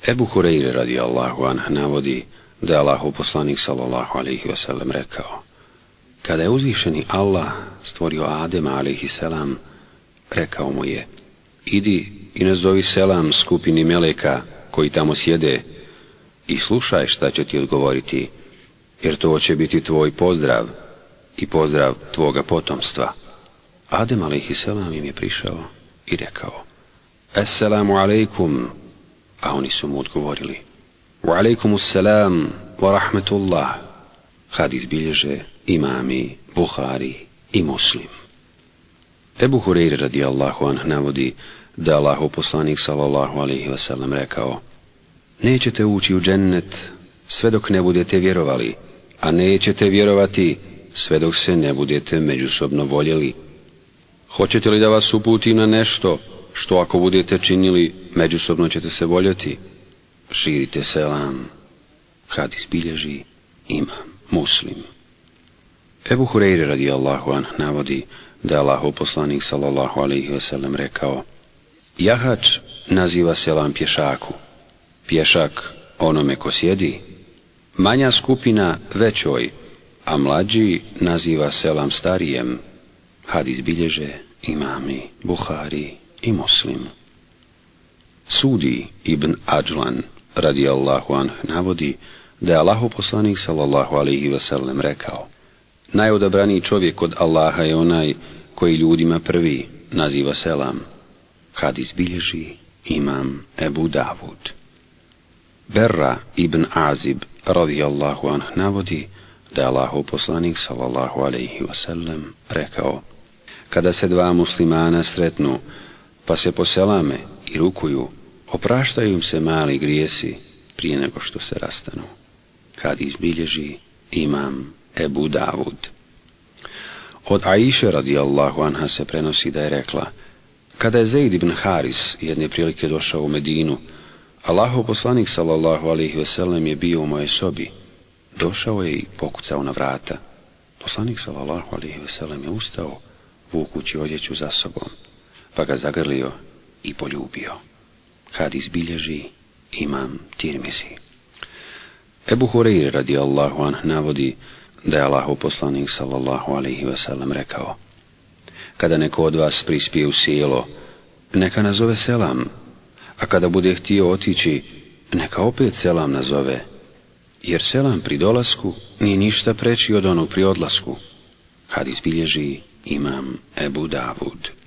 Ebu Hureyre radi Allahu anh navodi da je Allahu poslanik sallallahu alaihi wasallam rekao Kada je uzvišeni Allah stvorio Adema alaihi selam, rekao mu je Idi i nazovi selam skupini meleka koji tamo sjede i slušaj šta će ti odgovoriti, jer to će biti tvoj pozdrav i pozdrav tvoga potomstva. Adem a.s. im je prišao i rekao Assalamu alaikum, a oni su mu odgovorili Wa alaikum salam wa rahmetullah. Hadis bilježe imami, Buhari i Muslim. Ebu Hureyre radijallahu anh navodi da Allahu poslanik sallallahu alaihi wasallam rekao Nećete ući u džennet sve dok ne budete vjerovali, a nećete vjerovati sve dok se ne budete međusobno voljeli. Hoćete li da vas uputim na nešto, što ako budete činili, međusobno ćete se voljeti? Širite selam, kad izbilježi ima muslim. Ebu Hureyre radijallahu an navodi da je Allahu poslanik sallallahu alaihi wasallam rekao Jahač naziva selam pješaku, pješak onome ko sjedi, manja skupina većoj, a mlađi naziva selam starijem, hadis bilježe imami, Buhari i Muslim. Sudi ibn Ađlan, radijallahu anh, navodi da je Allahu poslanik sallallahu alaihi wasallam rekao Najodabraniji čovjek od Allaha je onaj koji ljudima prvi naziva selam. Hadis bilježi imam Ebu Davud. Berra ibn Azib radijallahu anh navodi da je Allahu poslanik sallallahu alaihi wasallam rekao Kada se dva muslimana sretnu, pa se poselame i rukuju, opraštaju im se mali grijesi prije nego što se rastanu. Hadis bilježi imam Ebu Davud. Od Aisha radijallahu anha se prenosi da je rekla Kada je Zaid ibn Haris jedne prilike došao u Medinu, Allahu poslanik sallallahu alaihi veselem je bio u moje sobi. Došao je i pokucao na vrata. Poslanik sallallahu alaihi veselem je ustao, vukući odjeću za sobom, pa ga zagrlio i poljubio. Hadis bilježi imam tirmizi. Ebu Hureyre radijallahu anh navodi da je Allahu poslanik sallallahu alaihi wasallam rekao Kada neko od vas prispije u sjelo, neka nazove selam, a kada bude htio otići, neka opet selam nazove, jer selam pri dolasku nije ništa preći od onog pri odlasku. Hadis bilježi imam Ebu Davud.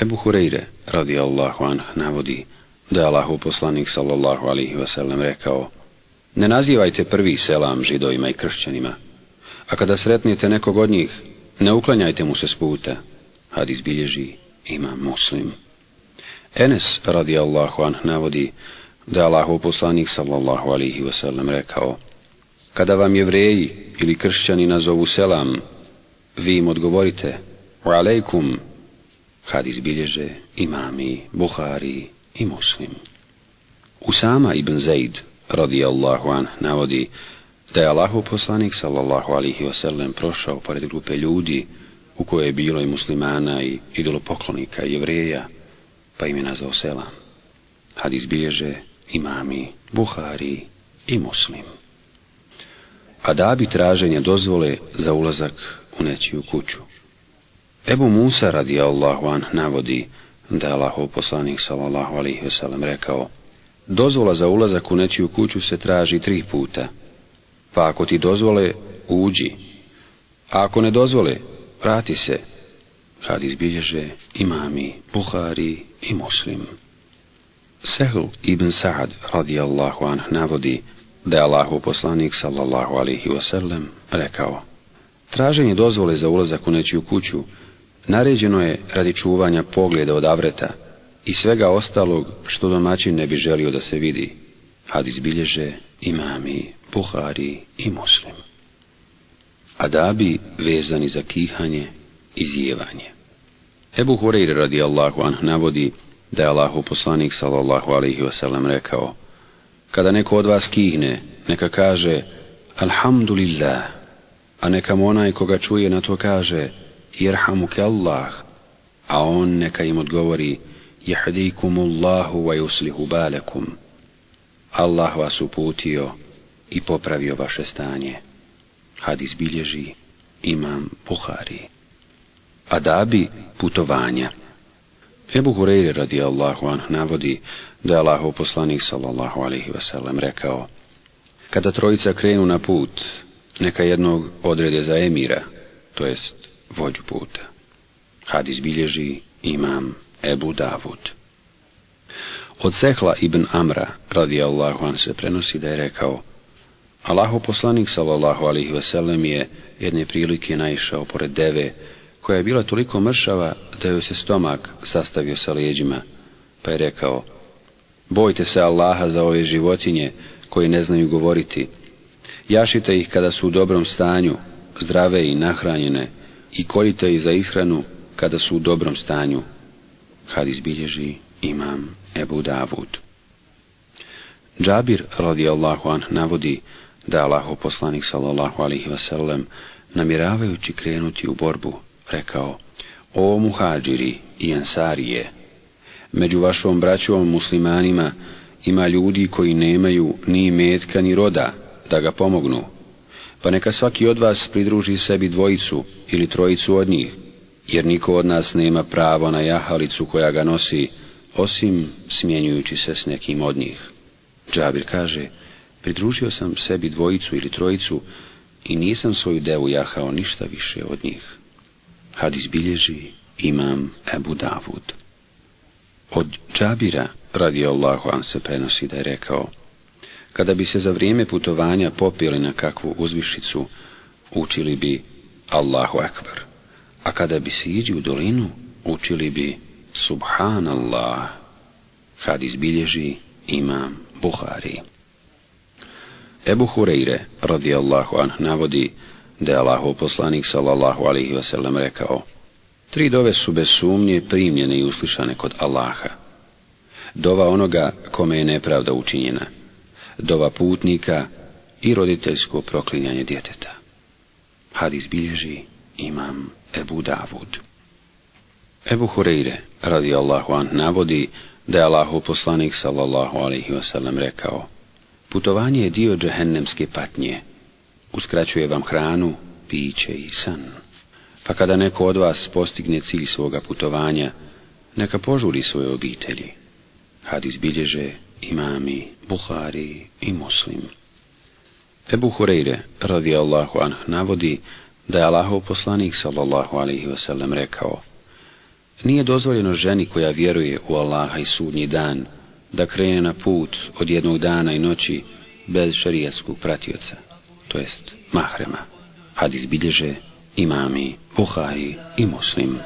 Ebu Hureyre, radi Allahu anh, navodi da je Allahu poslanik sallallahu alihi wasallam rekao Ne nazivajte prvi selam židovima i kršćanima, a kada sretnete nekog od njih, ne uklanjajte mu se s puta. Hadis bilježi ima muslim. Enes radijallahu anh navodi da je Allahu poslanik sallallahu alihi wasallam rekao Kada vam jevreji ili kršćani nazovu selam, vi im odgovorite Wa alaikum hadis bilježe imami, Buhari i muslim. Usama ibn Zaid radijallahu an navodi da je Allahu poslanik sallallahu alihi wasallam prošao pored grupe ljudi u kojoj je bilo i muslimana i idolopoklonika i jevreja, pa im je nazvao selam. Hadis bilježe imami, Buhari i muslim. A da bi traženje dozvole za ulazak u nečiju kuću. Ebu Musa radi Allahu an navodi da je Allahov poslanik sallallahu alaihi sellem rekao Dozvola za ulazak u nečiju kuću se traži tri puta, pa ako ti dozvole, uđi, a ako ne dozvole, vrati se. Hadis bilježe imami, Buhari i Muslim. Sehl ibn Sa'ad radijallahu anh navodi da je Allahov poslanik sallallahu alaihi wasallam rekao Traženje dozvole za ulazak u nečiju kuću naređeno je radi čuvanja pogleda od avreta i svega ostalog što domaćin ne bi želio da se vidi. Hadis bilježe imami, Buhari i Muslim. Adabi vezani za kihanje i zjevanje. Ebu Hureyre radijallahu anh navodi da je Allahu poslanik sallallahu alaihi wasallam rekao Kada neko od vas kihne, neka kaže Alhamdulillah, a neka mu onaj koga čuje na to kaže Irhamuke Allah, a on neka im odgovori Jahdejkumullahu wa yuslihu balekum. Allah vas uputio i popravio vaše stanje. Hadis bilježi imam Buhari. Adabi putovanja Ebu Hureyre radijallahu anh navodi da je Allahov poslanik sallallahu alaihi wasallam rekao Kada trojica krenu na put, neka jednog odrede za emira, to jest vođu puta. Hadis bilježi imam Ebu Davud. Od Sehla ibn Amra radijallahu an se prenosi da je rekao Allaho poslanik sallallahu alihi veselem, je jedne prilike naišao pored deve koja je bila toliko mršava da joj se stomak sastavio sa leđima, pa je rekao, bojte se Allaha za ove životinje koji ne znaju govoriti, jašite ih kada su u dobrom stanju, zdrave i nahranjene, i koljite i za ishranu kada su u dobrom stanju. Hadis bilježi imam Ebu Davud. Džabir radijallahu anh navodi da Allahu poslanik sallallahu alihi vasallam namiravajući krenuti u borbu rekao, o muhađiri i ansarije, među vašom braćom muslimanima ima ljudi koji nemaju ni metka ni roda da ga pomognu, pa neka svaki od vas pridruži sebi dvojicu ili trojicu od njih, jer niko od nas nema pravo na jahalicu koja ga nosi, osim smjenjujući se s nekim od njih. Džabir kaže, pridružio sam sebi dvojicu ili trojicu i nisam svoju devu jahao ništa više od njih. Hadis bilježi imam Ebu Davud. Od Džabira, radi Allahu an se prenosi da je rekao, kada bi se za vrijeme putovanja popili na kakvu uzvišicu, učili bi Allahu Akbar, a kada bi se iđi u dolinu, učili bi Subhanallah. Hadis bilježi imam Buhari. Ebu Hureyre, radijallahu anh, navodi da je Allahov poslanik, sallallahu alaihi wasallam, rekao Tri dove su bez sumnje primljene i uslišane kod Allaha. Dova onoga kome je nepravda učinjena, dova putnika i roditeljsko proklinjanje djeteta. Hadis bilježi imam Ebu Davud. Ebu Hureyre, radijallahu an, navodi da je Allahu poslanik, sallallahu alaihi wasallam, rekao Putovanje je dio džehennemske patnje. Uskraćuje vam hranu, piće i san. Pa kada neko od vas postigne cilj svoga putovanja, neka požuri svoje obitelji. Hadis bilježe imami, Buhari i Muslim. Ebu Hureyre, radijallahu anh, navodi da je Allahov poslanik, sallallahu alaihi wasallam, rekao Nije dozvoljeno ženi koja vjeruje u Allaha i sudnji dan, da krene na put od jednog dana i noći bez šarijatskog pratioca, to jest mahrema. Hadis bilježe imami, Buhari i Muslim.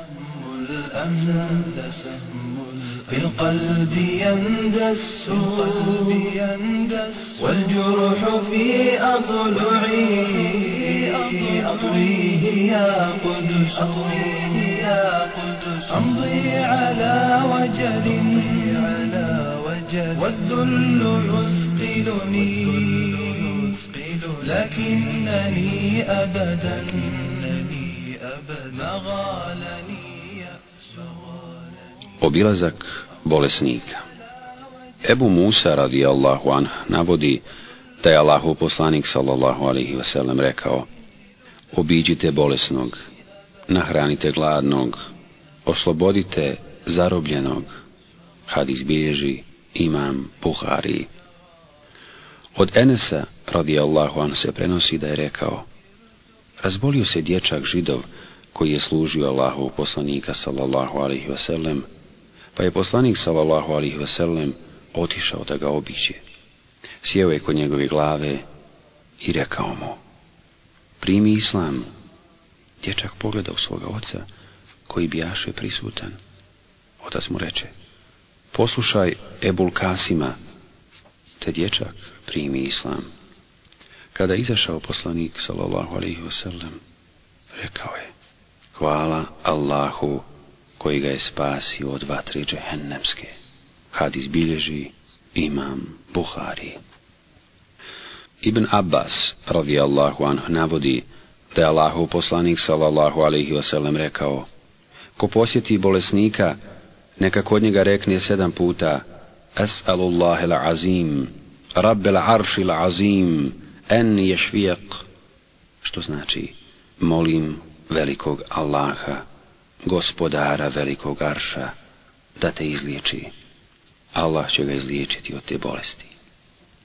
في القلب يندس والجرح في أضلعي. أطويه يا قدس. أمضي على وجل والذل يثقلني. لكنني أبدا. ما غالني. Obilazak bolesnika Ebu Musa radijallahu anh navodi da je Allahu poslanik sallallahu alaihi wasallam rekao Obiđite bolesnog, nahranite gladnog, oslobodite zarobljenog. Hadis bilježi imam Buhari. Od Enesa radijallahu anh se prenosi da je rekao Razbolio se dječak židov koji je služio Allahu poslanika sallallahu alaihi wasallam pa je poslanik sallallahu alaihi wasallam otišao da ga obiđe. Sjeo je kod njegove glave i rekao mu, primi islam. Dječak pogleda u svoga oca, koji bijaše prisutan. Otac mu reče, poslušaj Ebul Kasima, te dječak primi islam. Kada izašao poslanik, sallallahu alaihi wasallam, rekao je, hvala Allahu koji ga je spasio od vatre džehennemske. Hadis bilježi imam Buhari. Ibn Abbas, radijallahu anhu, navodi da je Allahov poslanik, sallallahu alaihi wasallam, rekao Ko posjeti bolesnika, neka kod njega rekne sedam puta Es'alullahi l'azim, Rabbel arši l'azim, en ješvijek, što znači, molim velikog Allaha, gospodara velikog arša, da te izliječi. Allah će ga izliječiti od te bolesti.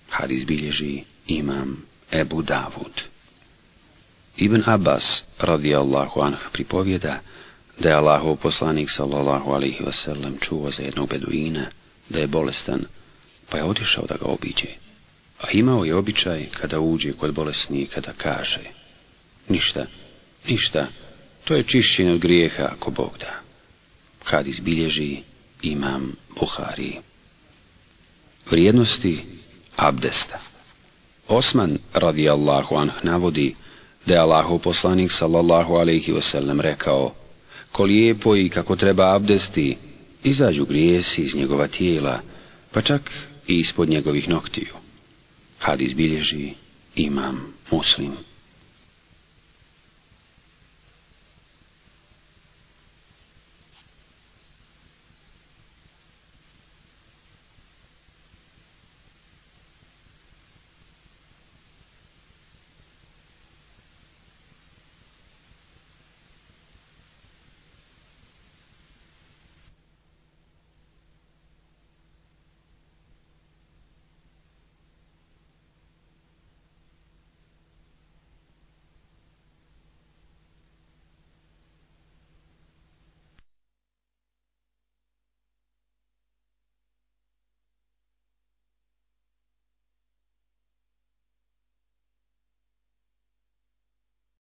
Hadis bilježi imam Ebu Davud. Ibn Abbas, radijallahu anh, pripovjeda da je Allahov poslanik, sallallahu alaihi wasallam, čuo za jednog beduina, da je bolestan, pa je otišao da ga obiđe. A imao je običaj, kada uđe kod bolesnika, da kaže, ništa, ništa, to je čišćenje od grijeha, ako Bog da. Kad izbilježi imam Buhari. Vrijednosti abdesta. Osman radijallahu anh navodi da je Allahov poslanik sallallahu alaihi wasallam rekao ko lijepo i kako treba abdesti izađu grijesi iz njegova tijela pa čak i ispod njegovih noktiju. Hadis bilježi imam muslim.